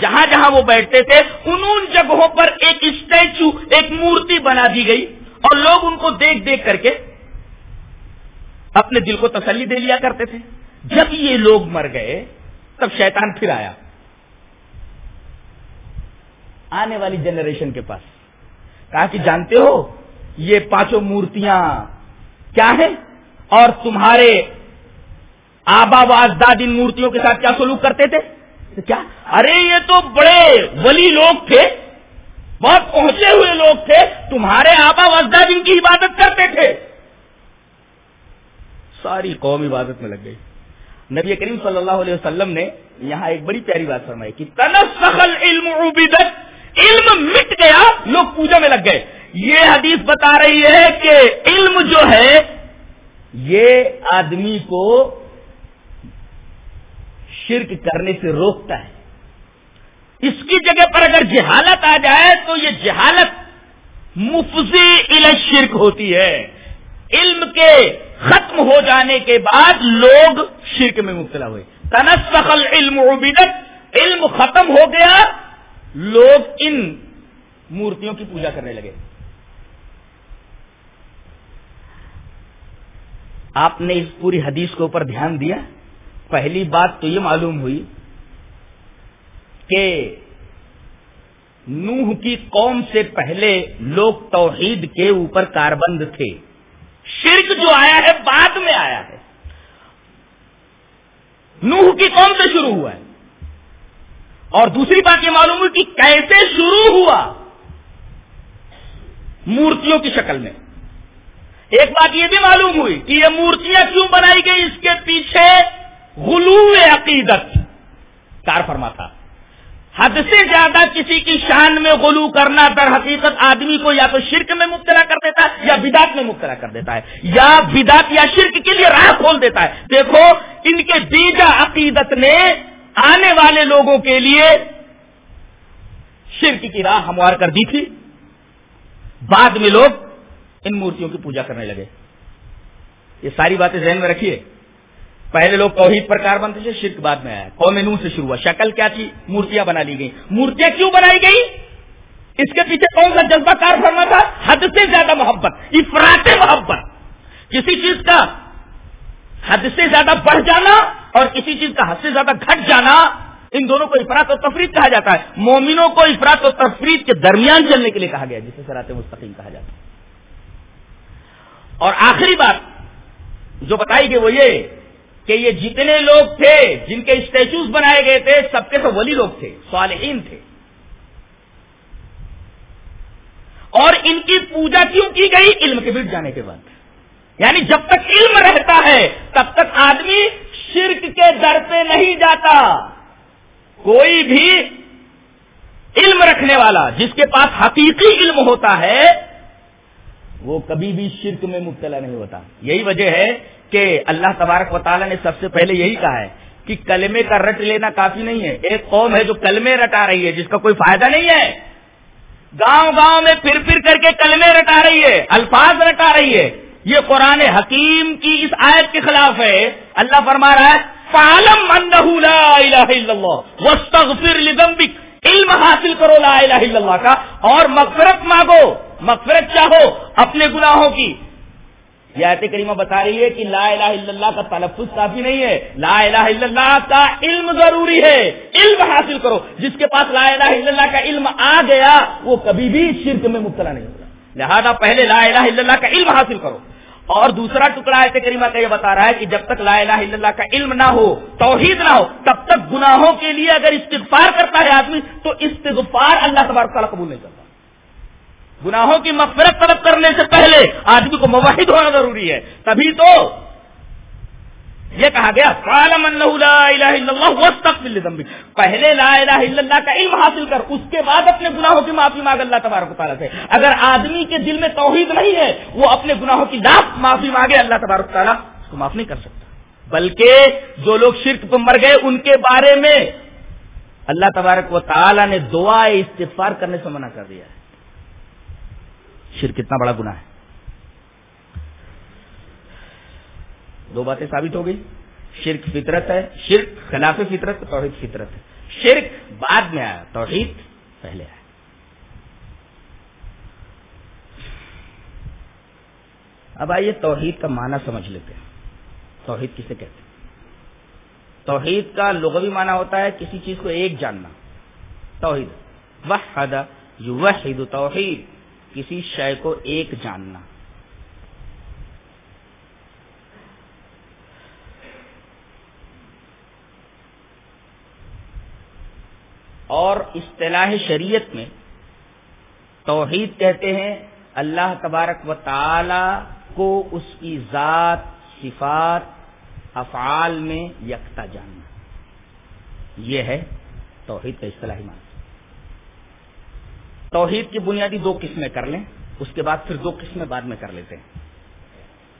جہاں جہاں وہ بیٹھتے تھے ان ان جگہوں پر ایک اسٹیچو ایک مورتی بنا دی گئی۔ اور لوگ ان کو دیکھ دیکھ کر کے اپنے دل کو تسلی دے لیا کرتے تھے۔ جب یہ لوگ مر گئے، تب شیطان پھر آیا۔ آنے والی جنریشن کے پاس۔ کہا کہ جانتے ہو، یہ پانچوں مورتیاں کیا ہیں؟ اور تمہارے آبا و اجداد ان مورتیوں کے ساتھ کیا سلوک کرتے تھے؟ کیا؟ ارے، یہ تو بڑے ولی لوگ تھے۔ بہت پہنچے ہوئے لوگ تھے۔ تمہارے آبا و اجداد ان کی عبادت کرتے تھے۔ ساری قوم عبادت میں لگ گئی۔ نبی کریم صلی اللہ علیہ وسلم نے یہاں ایک بڑی پیاری بات فرمائی کہ علم علم مٹ گیا، لوگ پوجا میں لگ گئے۔ یہ حدیث بتا رہی ہے کہ علم جو ہے، یہ آدمی کو شرک کرنے سے روکتا ہے۔ اس کی جگہ پر اگر جہالت آ جائے تو یہ جہالت مفضی شرک ہوتی ہے۔ علم کے ختم ہو جانے کے بعد لوگ شرک میں مبتلا ہوئے۔ تنسخل علم عبیدت علم ختم ہو گیا، لوگ ان مورتیوں کی پوجا کرنے لگے۔ آپ نے اس پوری حدیث کے اوپر دھیان دیا۔ پہلی بات تو یہ معلوم ہوئی کہ نوح کی قوم سے پہلے لوگ توحید کے اوپر کاربند تھے۔ شرک جو آیا ہے، بعد میں آیا ہے۔ نوح کی قوم سے شروع ہوا ہے۔ اور دوسری بات یہ معلوم ہوئی کہ کیسے شروع ہوا؟ مورتیوں کی شکل میں۔ ایک بات یہ بھی معلوم ہوئی کہ یہ مورتیاں کیوں بنائی گئی؟ اس کے پیچھے غلو عقیدت۔ کار فرما تھا۔ حد سے زیادہ کسی کی شان میں غلو کرنا در حقیقت آدمی کو یا تو شرک میں مبتلا کر دیتا ہے یا بدات میں مبتلا کر دیتا ہے یا بدات یا شرک کے لیے راہ کھول دیتا ہے۔ دیکھو، ان کے بیجا عقیدت نے آنے والے لوگوں کے لیے شرک کی راہ ہموار کر دی تھی۔ بعد میں لوگ ان مورتیوں کی پوجا کرنے لگے۔ یہ ساری باتیں ذہن میں رکھیے۔ پہلے لوگ توحید پر کار بنتے تھے، شرک بعد میں آیا۔ قوم نور سے شروع ہوا۔ شکل کیا تھی؟ مورتیاں بنا لی گئی مورتیاں کیوں بنائی گئی اس کے پیچھے کون سا جذبہ کار فرما تھا۔ حد سے زیادہ محبت افراد محبت۔ کسی چیز کا حد سے زیادہ بڑھ جانا اور کسی چیز کا حد سے زیادہ گھٹ جانا، ان دونوں کو افراد و تفریح کہا جاتا ہے۔ مومنوں کو افراد و تفریح کے درمیان چلنے کے لیے کہا گیا، جسے سرات مستقیم کہا جاتا ہے۔ اور آخری بات جو بتائی گئی وہ یہ کہ یہ جتنے لوگ تھے جن کے اسٹیچوز بنائے گئے تھے، سب کے سب ولی لوگ تھے، صالحین تھے۔ اور ان کی پوجا کیوں کی گئی؟ علم کے بٹ جانے کے بعد۔ یعنی جب تک علم رہتا ہے، تب تک آدمی شرک کے در پہ نہیں جاتا۔ کوئی بھی علم رکھنے والا جس کے پاس حقیقی علم ہوتا ہے، وہ کبھی بھی شرک میں مبتلا نہیں ہوتا۔ یہی وجہ ہے کہ اللہ تبارک و تعالیٰ نے سب سے پہلے یہی کہا ہے کہ کلمے کا رٹ لینا کافی نہیں ہے۔ ایک قوم ہے جو کلمے رٹا رہی ہے، جس کا کوئی فائدہ نہیں ہے۔ گاؤں گاؤں میں پھر پھر کر کے کلمے رٹا رہی ہے، الفاظ رٹا رہی ہے۔ یہ قرآن حکیم کی اس آیت کے خلاف ہے۔ اللہ فرما رہا ہے علم حاصل کرو لا الہ الا اللہ کا۔ اور مغفرت مانگو، مغفرت چاہو اپنے گناہوں کی۔ یہ آیت کریمہ بتا رہی ہے کہ لا الہ الا اللہ کا تلفظ کافی نہیں ہے۔ لا الہ الا اللہ کا علم ضروری ہے۔ علم حاصل کرو۔ جس کے پاس لا الہ الا اللہ کا علم آ گیا، وہ کبھی بھی شرک میں مبتلا نہیں ہوگا لہذا پہلے لا الہ الا اللہ کا علم حاصل کرو۔ اور دوسرا ٹکڑا ایسے کریمہ کا یہ بتا رہا ہے کہ جب تک لا الہ الا اللہ کا علم نہ ہو، توحید نہ ہو، تب تک گناہوں کے لیے اگر استغفار کرتا ہے آدمی، تو استغفار اللہ تبارک تعالیٰ قبول نہیں کرتا۔ گناہوں کی مغفرت طلب کرنے سے پہلے آدمی کو موحد ہونا ضروری ہے۔ تبھی تو یہ کہا گیا پہلے لا الہ الا اللہ کا علم حاصل کر، اس کے بعد اپنے گناہوں کی معافی مانگ اللہ تبارک و تعالیٰ سے۔ اگر آدمی کے دل میں توحید نہیں ہے، وہ اپنے گناہوں کی لاکھ معافی مانگے، اللہ تبارک تعالیٰ اس کو معاف نہیں کر سکتا۔ بلکہ جو لوگ شرک پہ مر گئے، ان کے بارے میں اللہ تبارک و تعالیٰ نے دعا استفار کرنے سے منع کر دیا ہے۔ شرک کتنا بڑا گنا ہے۔ دو باتیں ثابت ہو گئی۔ شرک فطرت ہے، شرک خلاف فطرت، توحید فطرت ہے۔ شرک بعد میں آیا، توحید پہلے آیا۔ اب آئیے توحید کا معنی سمجھ لیتے ہیں۔ توحید کسے کہتے ہیں؟ توحید کا لغوی معنی ہوتا ہے کسی چیز کو ایک جاننا۔ توحید، وحد، یوحد توحید۔ کسی شے کو ایک جاننا۔ اور اصطلاح شریعت میں توحید کہتے ہیں، اللہ تبارک و تعالی کو اس کی ذات، صفات، افعال میں یکتا جاننا۔ یہ ہے توحید کا اصطلاحی معنی۔ توحید کی بنیادی دو قسمیں کر لیں، اس کے بعد پھر دو قسمیں بعد میں کر لیتے ہیں۔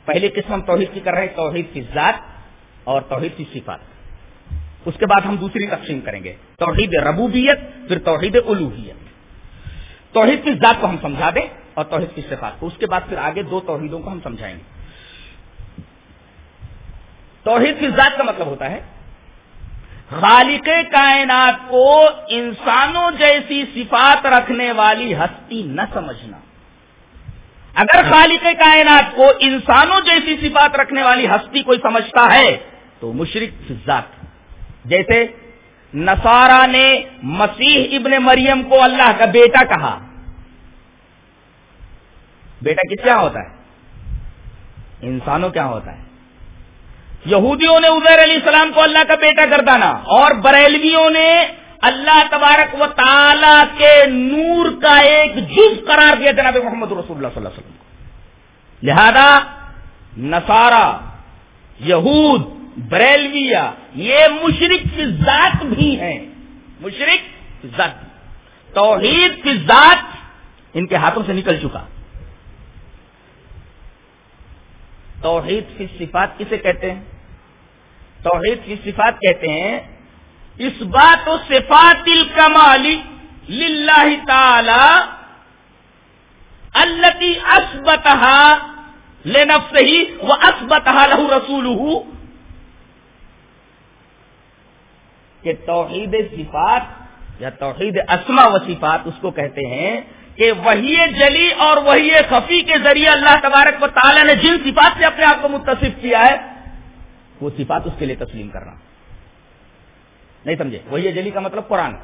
پہلی قسم ہم توحید کی کر رہے ہیں، توحید کی ذات اور توحید کی صفات۔ اس کے بعد ہم دوسری تقسیم کریں گے، توحید ربوبیت، پھر توحید الوحیت توحید کی ذات کو ہم سمجھا دیں اور توحید کی صفات کو۔ اس کے بعد پھر آگے دو توحیدوں کو ہم سمجھائیں گے۔ توحید کی ذات کا مطلب ہوتا ہے خالق کائنات کو انسانوں جیسی صفات رکھنے والی ہستی نہ سمجھنا۔ اگر خالق کائنات کو انسانوں جیسی صفات رکھنے والی ہستی کوئی سمجھتا ہے، تو مشرق ذات جیسے نسارا نے مسیح ابن مریم کو اللہ کا بیٹا کہا۔ بیٹا کس کیا ہوتا ہے؟ انسانوں کیا ہوتا ہے۔ یہودیوں نے عزیر علیہ السلام کو اللہ کا بیٹا گردانا اور بریلویوں نے اللہ تبارک و تعالی کے نور کا ایک جز قرار دیا جناب محمد رسول اللہ صلی اللہ علیہ وسلم کو۔ لہذا نسارا یہود بریلویا یہ مشرق کی ذات بھی ہیں۔ مشرق ذات توحید کی ذات ان کے ہاتھوں سے نکل چکا۔ توحید کی صفات کسے کہتے ہیں؟ توحید کی صفات کہتے ہیں، اس بات و صفات الکمالی للہ تعالی التی اسبتہ لنفسہ ہی وہ اسبتہ لہو رسول کہ توحید صفات یا توحید اسما و صفات اس کو کہتے ہیں کہ وہی جلی اور وہی خفی کے ذریعے اللہ تبارک و تعالیٰ نے جن صفات سے اپنے آپ کو متصف کیا ہے وہ صفات اس کے لیے تسلیم کرنا۔ نہیں سمجھے؟ وہی جلی کا مطلب قرآن۔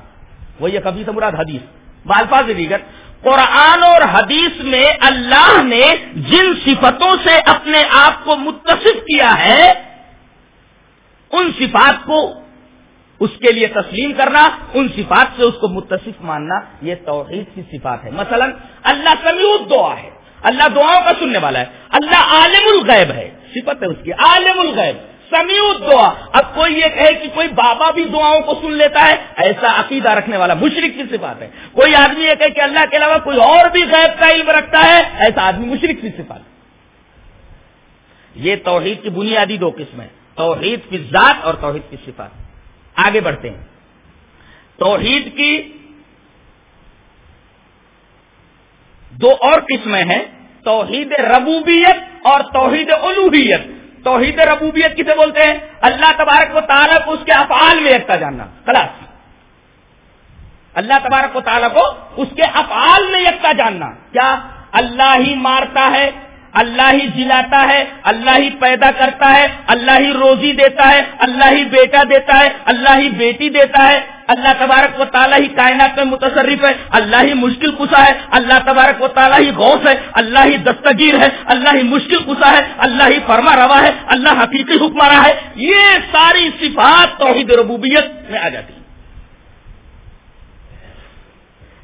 وہی کبھی سے مراد حدیث۔ بالفاظ دیگر۔ قرآن اور حدیث میں اللہ نے جن صفتوں سے اپنے آپ کو متصف کیا ہے، ان صفات کو اس کے لیے تسلیم کرنا، ان صفات سے اس کو متصف ماننا، یہ توحید کی صفات ہے۔ مثلا، اللہ سمیع دعا ہے۔ اللہ دعاؤں کا سننے والا ہے۔ اللہ عالم الغیب ہے۔ صفت ہے اس کی۔ عالم الغیب۔ سمیع دعا۔ اب کوئی یہ کہے کہ کوئی بابا بھی دعاؤں کو سن لیتا ہے، ایسا عقیدہ رکھنے والا مشرق کی صفات ہے؟ کوئی آدمی یہ کہے کہ اللہ کے علاوہ کوئی اور بھی غیب کا علم رکھتا ہے، ایسا آدمی مشرق کی صفات یہ توحید کی بنیادی دو قسمیں توحید کی ذات اور توحید کی صفات۔ آگے بڑھتے ہیں۔ توحید کی دو اور قسمیں ہیں، توحید ربوبیت اور توحید الوحیت توحید ربوبیت کسے بولتے ہیں؟ اللہ تبارک و تعالیٰ کو اس کے افعال میں یکتا جاننا، خلاص. اللہ تبارک و تعالیٰ کو اس کے افعال میں یکتا جاننا۔ کیا؟ اللہ ہی مارتا ہے، اللہ ہی جلاتا ہے، اللہ ہی پیدا کرتا ہے، اللہ ہی روزی دیتا ہے، اللہ ہی بیٹا دیتا ہے، اللہ ہی بیٹی دیتا ہے۔ اللہ تبارک و تعالیٰ ہی کائنات میں متصرف ہے، اللہ ہی مشکل کسا ہے، اللہ تبارک و تعالیٰ ہی غوث ہے، اللہ ہی دستگیر ہے، اللہ ہی مشکل کسا ہے، اللہ ہی فرما روا ہے، اللہ حقیقی حکمراں ہے۔ یہ ساری صفات توحید ربوبیت میں آ جاتی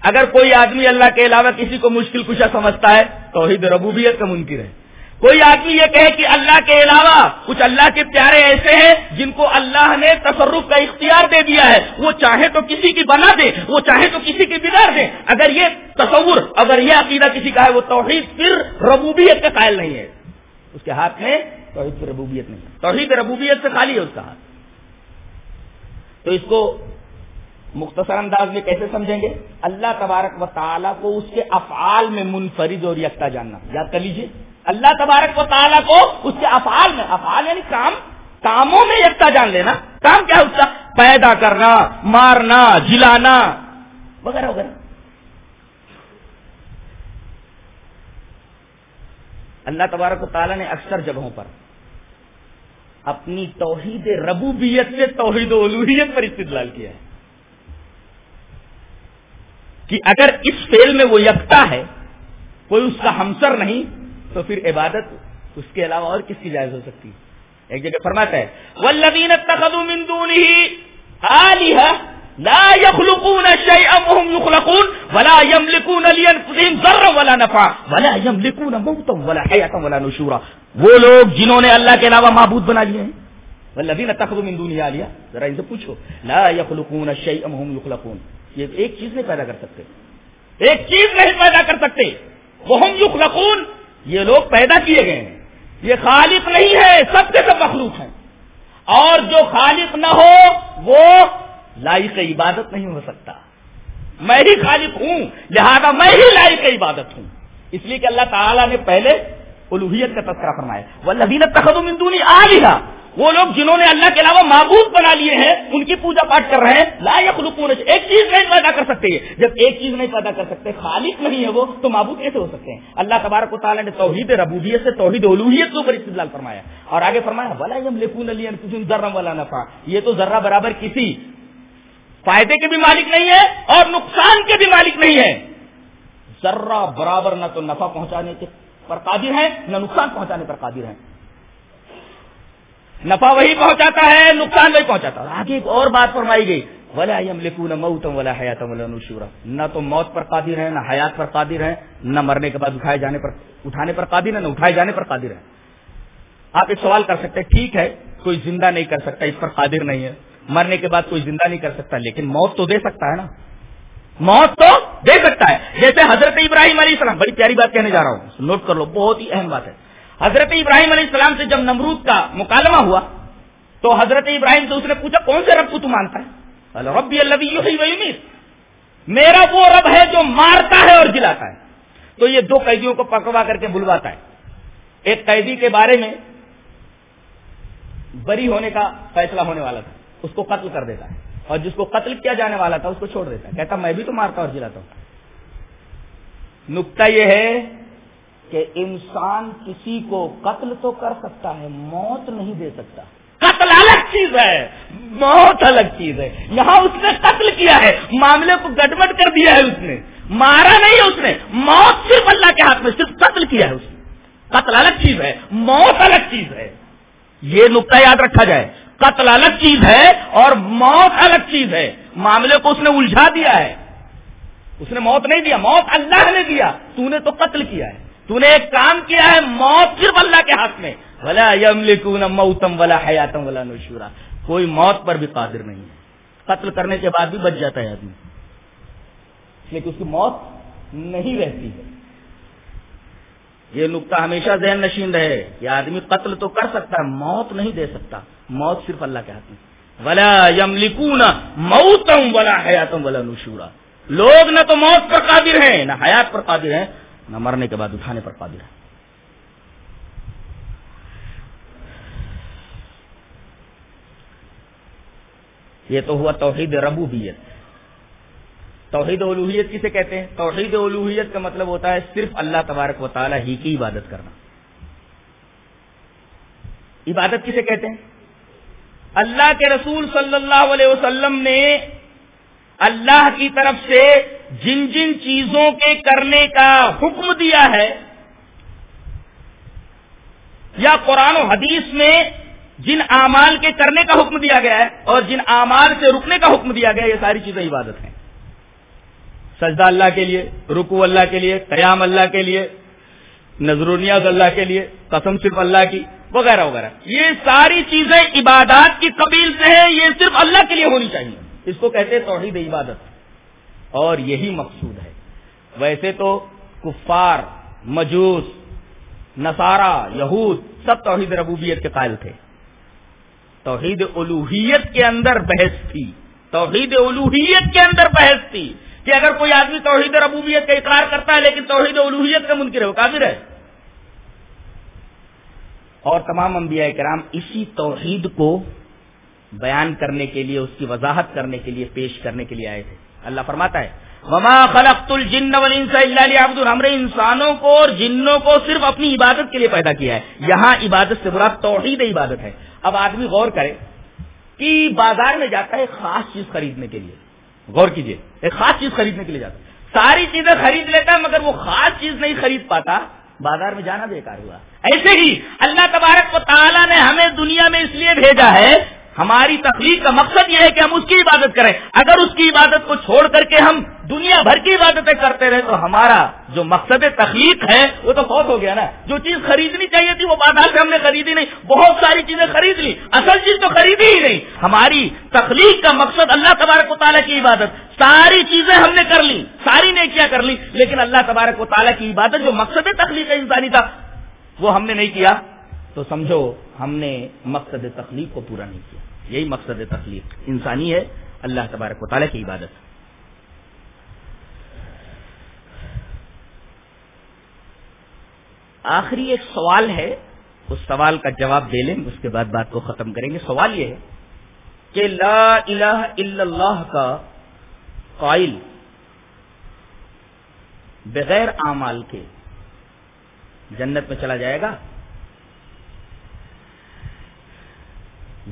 اگر کوئی آدمی اللہ کے علاوہ کسی کو مشکل کشا سمجھتا ہے، توحید ربوبیت کا منکر ہے۔ کوئی آدمی یہ کہے کہ اللہ کے علاوہ کچھ اللہ کے پیارے ایسے ہیں جن کو اللہ نے تصرف کا اختیار دے دیا ہے، وہ چاہے تو کسی کی بنا دے، وہ چاہے تو کسی کی بگاڑ دے۔ اگر یہ تصور، اگر یہ عقیدہ کسی کا ہے، وہ توحید پھر ربوبیت کا قائل نہیں ہے۔ اس کے ہاتھ میں توحید ربوبیت نہیں توحید ربوبیت سے خالی ہے اس کا ہاتھ۔ تو اس کو مختصر انداز میں کیسے سمجھیں گے؟ اللہ تبارک و تعالیٰ کو اس کے افعال میں منفرد اور یکتا جاننا۔ یاد کر لیجیے اللہ تبارک و تعالیٰ کو اس کے افعال میں، افعال یعنی کام، کاموں میں یکتا جان لینا۔ کام کیا اس کا؟ پیدا کرنا، مارنا، جلانا۔ وغیرہ وغیرہ۔ اللہ تبارک و تعالیٰ نے اکثر جگہوں پر اپنی توحید ربوبیت سے توحید الوحیت پر استدلال کیا ہے۔ کہ اگر اس فیل میں وہ یکتا ہے، کوئی اس کا ہمسر نہیں تو پھر عبادت اس کے علاوہ اور کس کی جائز ہو سکتی؟ ایک جگہ فرماتا ہے ولدین من دونه لا يخلقون شيئا وهم يخلقون ولا يملكون لانفسهم ضرا ولا نفعا ولا يملكون موتا ولا حياه ولا نشورا۔ وہ لوگ جنہوں نے اللہ کے علاوہ معبود بنا لیے ہیں۔ والذین اتخذوا من دونه الیا ذرا ان سے پوچھو، لا يخلقون شيئا وهم يخلقون۔ یہ ایک چیز نہیں پیدا کر سکتے۔ ایک چیز نہیں پیدا کر سکتے۔ وہ ہم یخلقون یہ لوگ پیدا کیے گئے ہیں۔ یہ خالق نہیں ہے، سب سے سب مخلوق ہیں۔ اور جو خالق نہ ہو، وہ لائق عبادت نہیں ہو سکتا۔ میں ہی خالق ہوں، لہذا میں ہی لائق عبادت ہوں۔ اس لیے کہ اللہ تعالیٰ نے پہلے الوحیت کا تذکرہ فرمایا وہ لبین تخم دونی آ لیا وہ لوگ جنہوں نے اللہ کے علاوہ معبود بنا لیے ہیں ان کی پوجا پاٹ کر رہے ہیں، لا یخلقون ایک چیز نہیں پیدا کر سکتے جب ایک چیز نہیں پیدا کر سکتے، خالق نہیں ہے وہ، تو معبود کیسے ہو سکتے ہیں؟ اللہ تبارک و تعالیٰ نے توحید ربوبیت سے توحید الوحیت کے اوپر استدلال فرمایا۔ اور آگے فرمایا، ولا لکون علی ذرہ والا نفع یہ تو ذرہ برابر کسی فائدے کے بھی مالک نہیں ہے اور نقصان کے بھی مالک نہیں ہے۔ ذرہ برابر نہ تو نفع پہنچانے کے پر قادر ہیں، نہ نقصان پہنچانے پر قادر ہیں۔ نفع وہی پہنچاتا ہے، نقصان وہی پہنچاتا ہے۔ آگے ایک اور بات فرمائی گئی، ولا لکھوں موتم ولا حیات ولا نشورا۔ نہ تو موت پر قادر ہے نہ حیات پر قادر ہے نہ مرنے کے بعد اٹھائے جانے پر، اٹھانے پر قادر ہے نہ اٹھائے جانے پر قادر ہے آپ ایک سوال کر سکتے ہیں، ٹھیک ہے، کوئی زندہ نہیں کر سکتا، اس پر قادر نہیں ہے۔ مرنے کے بعد کوئی زندہ نہیں کر سکتا، لیکن موت تو دے سکتا ہے نا۔ موت تو دے سکتا ہے۔ جیسے حضرت ابراہیم علیہ السلام، بڑی پیاری بات کہنے جا رہا ہوں، نوٹ کر لو، بہت ہی اہم بات ہے۔ حضرت ابراہیم علیہ السلام سے جب نمرود کا مکالمہ ہوا، تو حضرت ابراہیم سے اس نے پوچھا، کون سے رب کو تو مانتا ہے؟ ربی اللہ میرا وہ رب ہے جو مارتا ہے اور جلاتا ہے. تو یہ دو قیدیوں کو پکوا کر کے بلواتا ہے۔ ایک قیدی کے بارے میں بری ہونے کا فیصلہ ہونے والا تھا، اس کو قتل کر دیتا ہے۔ اور جس کو قتل کیا جانے والا تھا، اس کو چھوڑ دیتا ہے۔ کہتا، میں بھی تو مارتا اور جلاتا ہوں۔ نقطہ یہ ہے کہ انسان کسی کو قتل تو کر سکتا ہے، موت نہیں دے سکتا۔ قتل الگ چیز ہے، موت الگ چیز ہے۔ یہاں اس نے قتل کیا ہے، معاملے کو گڑبڑ کر دیا ہے اس نے۔ مارا نہیں اس نے، موت صرف اللہ کے ہاتھ میں، صرف قتل کیا ہے اس نے۔ قتل الگ چیز ہے، موت الگ چیز ہے۔ یہ نقطہ یاد رکھا جائے۔ قتل الگ چیز ہے اور موت الگ چیز ہے۔ معاملے کو اس نے الجھا دیا ہے۔ اس نے موت نہیں دیا، موت اللہ نے دیا۔ تو نے تو قتل کیا ہے۔ تو نے ایک کام کیا ہے، موت صرف اللہ کے ہاتھ میں۔ ولا یم موتم ولا حیاتم ولا نشورا۔ کوئی موت پر بھی قادر نہیں ہے۔ قتل کرنے کے بعد بھی بچ جاتا ہے آدمی۔ لیکن اس کی موت نہیں رہتی ہے۔ یہ نقطہ ہمیشہ ذہن نشین رہے۔ یہ آدمی قتل تو کر سکتا ہے، موت نہیں دے سکتا۔ موت صرف اللہ کے ہاتھ میں۔ ولا یم موتم ولا حیاتم ولا نشورا۔ لوگ نہ تو موت پر قادر ہیں، نہ حیات پر قادر ہیں۔ نہ مرنے کے بعد اٹھانے پر قادر ہیں یہ تو ہوا توحید ربوبیت۔ توحید الوحیت کسے کہتے ہیں؟ توحید الوحیت کا مطلب ہوتا ہے صرف اللہ تبارک و تعالیٰ ہی کی عبادت کرنا۔ عبادت کسے کہتے ہیں؟ اللہ کے رسول صلی اللہ علیہ وسلم نے اللہ کی طرف سے جن جن چیزوں کے کرنے کا حکم دیا ہے، یا قرآن و حدیث میں جن اعمال کے کرنے کا حکم دیا گیا ہے اور جن اعمال سے رکنے کا حکم دیا گیا ہے یہ ساری چیزیں عبادت ہیں۔ سجدہ اللہ کے لیے رکو اللہ کے لیے، قیام اللہ کے لیے نظر نیاز اللہ کے لیے، قسم صرف اللہ کی، وغیرہ وغیرہ۔ یہ ساری چیزیں عبادات کی قبیل سے ہیں، یہ صرف اللہ کے لیے ہونی چاہیے۔ اس کو کہتے ہیں توحید عبادت۔ اور یہی مقصود ہے۔ ویسے تو کفار، مجوس، نصارہ، یہود سب توحید ربوبیت کے قائل تھے۔ توحید الوحیت کے اندر بحث تھی۔ توحید الوحیت کے اندر بحث تھی کہ اگر کوئی آدمی توحید ربوبیت کا اقرار کرتا ہے لیکن توحید الوحیت کا منکر ہے، وہ کافر ہے۔ اور تمام انبیاء کرام اسی توحید کو بیان کرنے کے لیے، اس کی وضاحت کرنے کے لیے، پیش کرنے کے لیے آئے تھے۔ اللہ فرماتا ہے مما خلقت الجن والانس الا ليعبدون۔ ہم نے انسانوں کو اور جنوں کو صرف اپنی عبادت کے لیے پیدا کیا ہے۔ یہاں عبادت سے برا توحید عبادت ہے۔ اب آدمی غور کرے کہ بازار میں جاتا ہے خاص چیز خریدنے کے لیے۔ غور کیجیے، ایک خاص چیز خریدنے کے لیے جاتا ہے۔ ساری چیزیں خرید لیتا ہے مگر وہ خاص چیز نہیں خرید پاتا۔ بازار میں جانا بیکار ہوا۔ ایسے ہی اللہ تبارک و تعالیٰ نے ہمیں دنیا میں اس لیے بھیجا ہے ہماری تخلیق کا مقصد یہ ہے کہ ہم اس کی عبادت کریں۔ اگر اس کی عبادت کو چھوڑ کر کے ہم دنیا بھر کی عبادتیں کرتے رہے تو ہمارا جو مقصد تخلیق ہے وہ تو بہت ہو گیا نا۔ جو چیز خریدنی چاہیے تھی وہ بازار سے ہم نے خریدی نہیں۔ بہت ساری چیزیں خرید لی۔ اصل چیز تو خریدی ہی نہیں۔ ہماری تخلیق کا مقصد اللہ تبارک و تعالیٰ کی عبادت۔ ساری چیزیں ہم نے کر لی۔ ساری نے کیا کر لی۔ لیکن اللہ تبارک و تعالیٰ کی عبادت جو مقصد تخلیق انسانی تھا، وہ ہم نے نہیں کیا۔ تو سمجھو، ہم نے مقصد تخلیق کو پورا نہیں کیا۔ یہی مقصد تخلیق انسانی ہے، اللہ تبارک و تعالیٰ کی عبادت۔ آخری ایک سوال ہے، اس سوال کا جواب دے لیں، اس کے بعد بات کو ختم کریں گے۔ سوال یہ ہے کہ لا الہ الا اللہ کا قائل بغیر اعمال کے جنت میں چلا جائے گا؟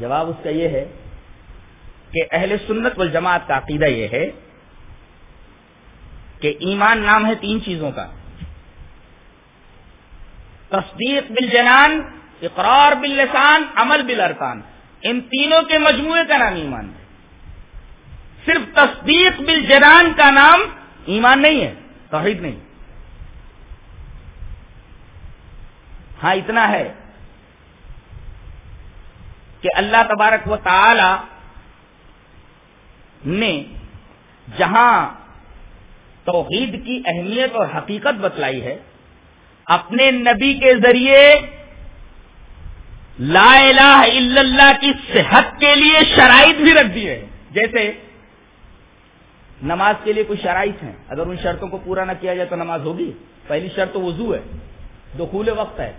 جواب اس کا یہ ہے کہ اہل سنت والجماعت کا عقیدہ یہ ہے کہ ایمان نام ہے تین چیزوں کا۔ تصدیق بالجنان، اقرار باللسان، عمل بالارکان۔ ان تینوں کے مجموعے کا نام ایمان ہے۔ صرف تصدیق بالجنان کا نام ایمان نہیں ہے، توحید نہیں۔ ہاں اتنا ہے۔ کہ اللہ تبارک و تعالی نے جہاں توحید کی اہمیت اور حقیقت بتلائی ہے، اپنے نبی کے ذریعے لا الہ الا اللہ کی صحت کے لیے شرائط بھی رکھ دی ہے جیسے نماز کے لیے کچھ شرائط ہیں، اگر ان شرطوں کو پورا نہ کیا جائے تو نماز ہوگی۔ پہلی شرط تو وضو ہے، دخول وقت ہے۔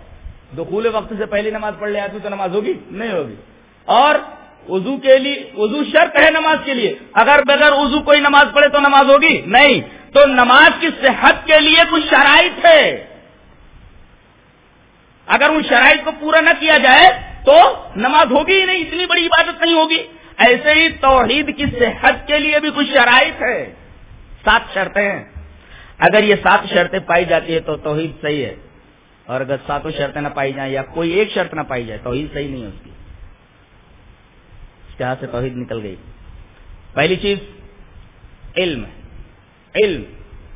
دخول وقت سے پہلی نماز پڑھ لے آتی تو نماز ہوگی؟ نہیں ہوگی۔ اور وضو کے لیے، وضو شرط ہے نماز کے لیے۔ اگر بغیر وضو کوئی نماز پڑھے تو نماز ہوگی؟ نہیں۔ تو نماز کی صحت کے لیے کچھ شرائط ہے۔ اگر ان شرائط کو پورا نہ کیا جائے تو نماز ہوگی ہی نہیں، اتنی بڑی عبادت نہیں ہوگی۔ ایسے ہی توحید کی صحت کے لیے بھی کچھ شرائط ہے۔ سات شرطیں ہیں۔ اگر یہ سات شرطیں پائی جاتی ہے تو توحید صحیح ہے۔ اور اگر ساتوں شرطیں نہ پائی جائیں یا کوئی ایک شرط نہ پائی جائے، توحید صحیح نہیں ہے اس کی۔ اس کے ہاتھ سے توحید نکل گئی۔ پہلی چیز، علم۔ علم،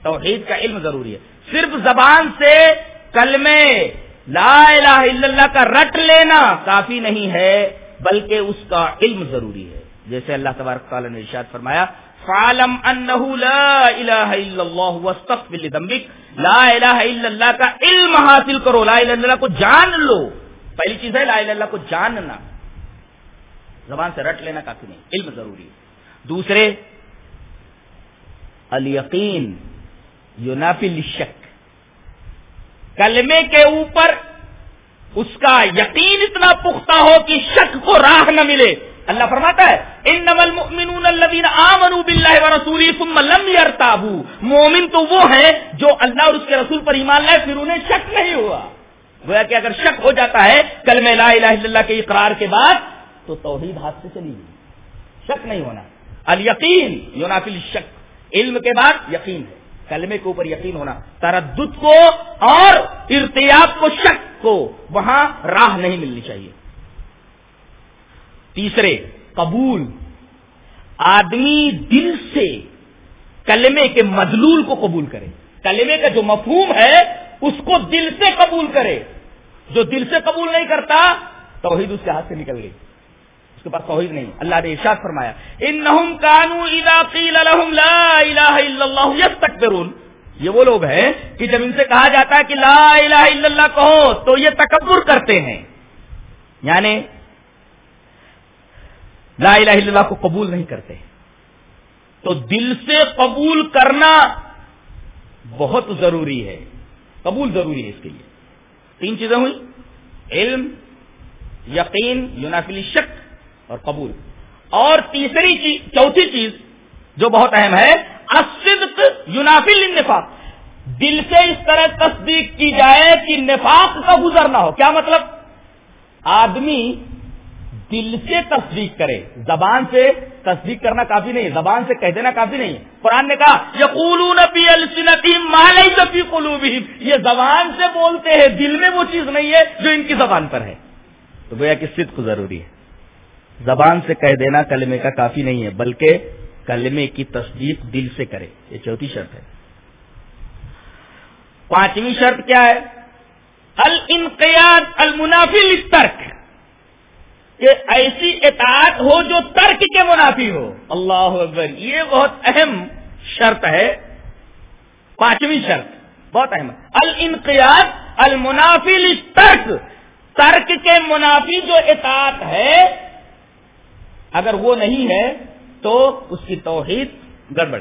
توحید کا علم ضروری ہے۔ صرف زبان سے کلمے، لا الہ الا اللہ کا رٹ لینا کافی نہیں ہے، بلکہ اس کا علم ضروری ہے۔ جیسے اللہ تبارک تعالیٰ نے ارشاد فرمایا فالم لا الہ الا اللہ واستغفر لذنبک. لا الہ الا اللہ کا علم حاصل کرو. لا الہ الا اللہ کو جان لو. پہلی چیز ہے لا الہ الا اللہ کو جاننا. زبان سے رٹ لینا کافی نہیں. علم ضروری ہے. دوسرے، الیقین یونافی الشک کلمے کے اوپر اس کا یقین اتنا پختہ ہو کہ شک کو راہ نہ ملے. اللہ فرماتا ہے ان نمل لم مومن تو وہ ہیں جو اللہ اور اس کے رسول پر ایمان لائے پھر انہیں شک نہیں ہوا۔ گویا کہ اگر شک ہو جاتا ہے کل میں لا الہ الا اللہ کے اقرار کے بعد، تو توحید ہاتھ سے چلی گئی۔ شک نہیں ہونا۔ الیقین یونافل شک علم کے بعد یقین ہے۔ کلمے کے اوپر یقین ہونا۔ تردد کو اور ارتیاب کو، شک کو، وہاں راہ نہیں ملنی چاہیے۔ تیسرے، قبول۔ آدمی دل سے کلمے کے مدلول کو قبول کرے۔ کلمے کا جو مفہوم ہے، اس کو دل سے قبول کرے۔ جو دل سے قبول نہیں کرتا، توحید اس کے ہاتھ سے نکل گئی۔ اس کے پاس توحید نہیں۔ اللہ نے ارشاد فرمایا ان کانو لا الہ الا اللہ یستکبرون۔ یہ وہ لوگ ہیں کہ جب ان سے کہا جاتا ہے کہ لا الہ الا اللہ کہو، تو یہ تکبر کرتے ہیں۔ یعنی لا الہ الا اللہ کو قبول نہیں کرتے تو دل سے قبول کرنا بہت ضروری ہے قبول ضروری ہے اس کے لیے تین چیزیں ہوئی علم، یقین، یونافلی شک اور قبول اور تیسری چیز، چوتھی چیز جو بہت اہم ہے اصدق یونافل نفاق دل سے اس طرح تصدیق کی جائے کہ نفاق کا گزرنا ہو۔ کیا مطلب؟ آدمی دل سے تصدیق کرے۔ زبان سے تصدیق کرنا کافی نہیں، زبان سے کہہ دینا کافی نہیں۔ قرآن نے کہا یہ یہ زبان سے بولتے ہیں، دل میں وہ چیز نہیں ہے جو ان کی زبان پر ہے۔ تو گویا کہ صدق ضروری ہے۔ زبان سے کہہ دینا کلمے کا کافی نہیں ہے، بلکہ کلمے کی تصدیق دل سے کرے۔ یہ چوتھی شرط ہے۔ پانچویں شرط کیا ہے؟ الانقیاد المنافی ترک کہ ایسی اطاعت ہو جو ترک کے منافی ہو۔ اللہ اکبر، یہ بہت اہم شرط ہے۔ پانچویں شرط، بہت اہم۔ الانقیاد، المنافی ترک ترک کے منافی جو اطاعت ہے، اگر وہ نہیں ہے تو اس کی توحید گڑبڑ۔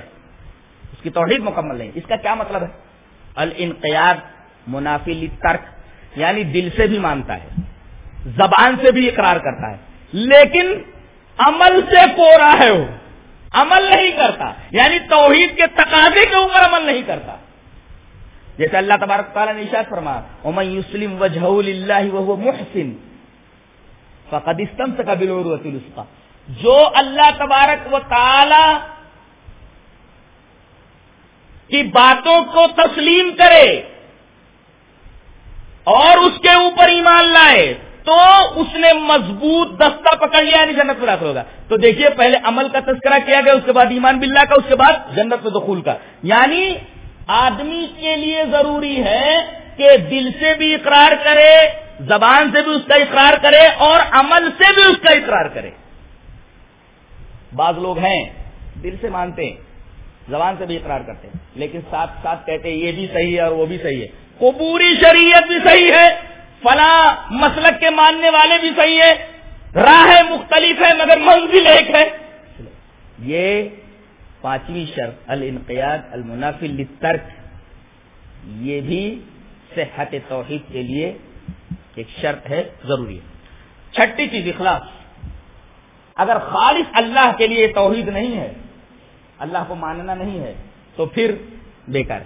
اس کی توحید مکمل نہیں۔ اس کا کیا مطلب ہے؟ الانقیاد، منافی ترک یعنی دل سے بھی مانتا ہے۔ زبان سے بھی اقرار کرتا ہے۔ لیکن عمل سے پورا ہے وہ۔ عمل نہیں کرتا۔ یعنی توحید کے تقاضے کے اوپر عمل نہیں کرتا۔ جیسے اللہ تبارک تعالیٰ نے اشاد فرما امن یوسلم وجہ اللہ وہ محسن فقدستم سے قبل کا جو اللہ تبارک و تعالی کی باتوں کو تسلیم کرے اور اس کے اوپر ایمان لائے تو اس نے مضبوط دستہ پکڑ لیا یعنی جنت میں داخل ہوگا۔ تو دیکھیے، پہلے عمل کا تذکرہ کیا گیا، اس کے بعد ایمان باللہ کا، اس کے بعد جنت میں دخول کا۔ یعنی آدمی کے لیے ضروری ہے کہ دل سے بھی اقرار کرے، زبان سے بھی اس کا اقرار کرے اور عمل سے بھی اس کا اقرار کرے۔ بعض لوگ ہیں، دل سے مانتے ہیں، زبان سے بھی اقرار کرتے ہیں، لیکن ساتھ ساتھ کہتے ہیں، یہ بھی صحیح ہے اور وہ بھی صحیح ہے۔ قبوری شریعت بھی صحیح ہے فلاں مسلک کے ماننے والے بھی صحیح ہے راہ مختلف ہے مگر منزل ایک ہے۔ یہ پانچویں شرط، الانقیاد المنافل ترک یہ بھی صحت توحید کے لیے ایک شرط ہے، ضروری ہے۔ چھٹی چیز، اخلاص۔ اگر خالص اللہ کے لیے توحید نہیں ہے، اللہ کو ماننا نہیں ہے، تو پھر بیکار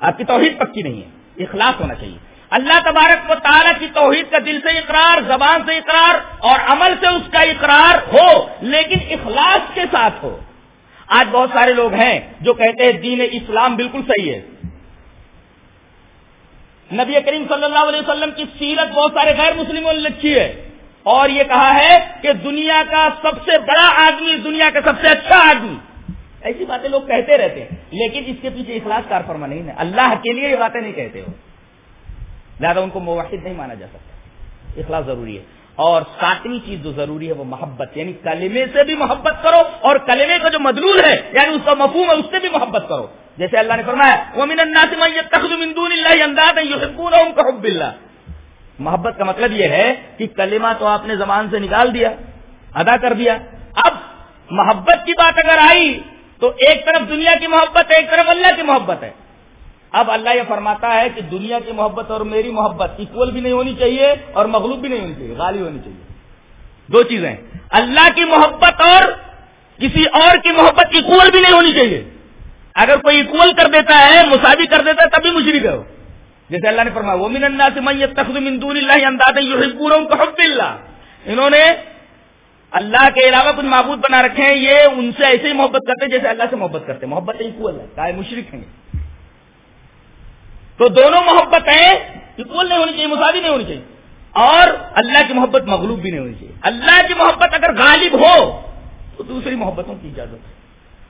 آپ کی توحید پکی نہیں ہے، اخلاص ہونا چاہیے۔ اللہ تبارک و تعالیٰ کی توحید کا دل سے اقرار، زبان سے اقرار اور عمل سے اس کا اقرار ہو، لیکن اخلاص کے ساتھ ہو۔ آج بہت سارے لوگ ہیں جو کہتے ہیں دین اسلام بالکل صحیح ہے۔ نبی کریم صلی اللہ علیہ وسلم کی سیرت بہت سارے غیر مسلموں نے لکھی ہے۔ اور یہ کہا ہے کہ دنیا کا سب سے بڑا آدمی، دنیا کا سب سے اچھا آدمی۔ ایسی باتیں لوگ کہتے رہتے ہیں۔ لیکن اس کے پیچھے اخلاص کار فرما نہیں ہے۔ اللہ کے لیے یہ باتیں نہیں کہتے ہو لہٰذا ان کو موحد نہیں مانا جا سکتا۔ اخلاص ضروری ہے۔ اور ساتویں چیز جو ضروری ہے وہ محبت یعنی کلمے سے بھی محبت کرو اور کلمے کا جو مدلول ہے یعنی اس کا مفہوم ہے، اس سے بھی محبت کرو۔ جیسے اللہ نے فرمایا محبت کا مطلب یہ ہے کہ کلمہ تو آپ نے زبان سے نکال دیا، ادا کر دیا۔ اب محبت کی بات اگر آئی تو ایک طرف دنیا کی محبت ہے، ایک طرف اللہ کی محبت ہے۔ اب اللہ یہ فرماتا ہے کہ دنیا کی محبت اور میری محبت اکول بھی نہیں ہونی چاہیے اور مغلوب بھی نہیں ہونی چاہیے غالب ہونی چاہیے۔ دو چیزیں۔ اللہ کی محبت اور کسی اور کی محبت اکول بھی نہیں ہونی چاہیے۔ اگر کوئی اکول کر دیتا ہے، مساوی کر دیتا ہے تب بھی مشرق ہو جیسے اللہ نے فرمایا وہ من اللہ سے میں تخت مندون اللہ انداز اللہ انہوں نے اللہ کے علاوہ کچھ معبود بنا رکھے ہیں، یہ ان سے ایسے ہی محبت کرتے ہیں جیسے اللہ سے محبت کرتے ہیں۔ محبت اکول ہے۔ چاہے مشرق ہیں۔ تو دونوں محبتیں اکول نہیں ہونی چاہیے، مساوی نہیں ہونی چاہیے۔ اور اللہ کی محبت مغلوب بھی نہیں ہونی چاہیے۔ اللہ کی محبت اگر غالب ہو، تو دوسری محبتوں کی اجازت ہے۔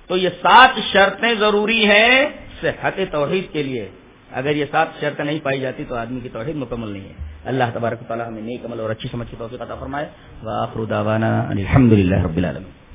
تو یہ سات شرطیں ضروری ہیں صحت توحید کے لیے۔ اگر یہ سات شرط نہیں پائی جاتی تو آدمی کی توحید مکمل نہیں ہے۔ اللہ تبارک تعالیٰ ہمیں نیک عمل اور اچھی سمجھ کی توفیق عطا فرمائے۔ الحمد للہ رب العالمین۔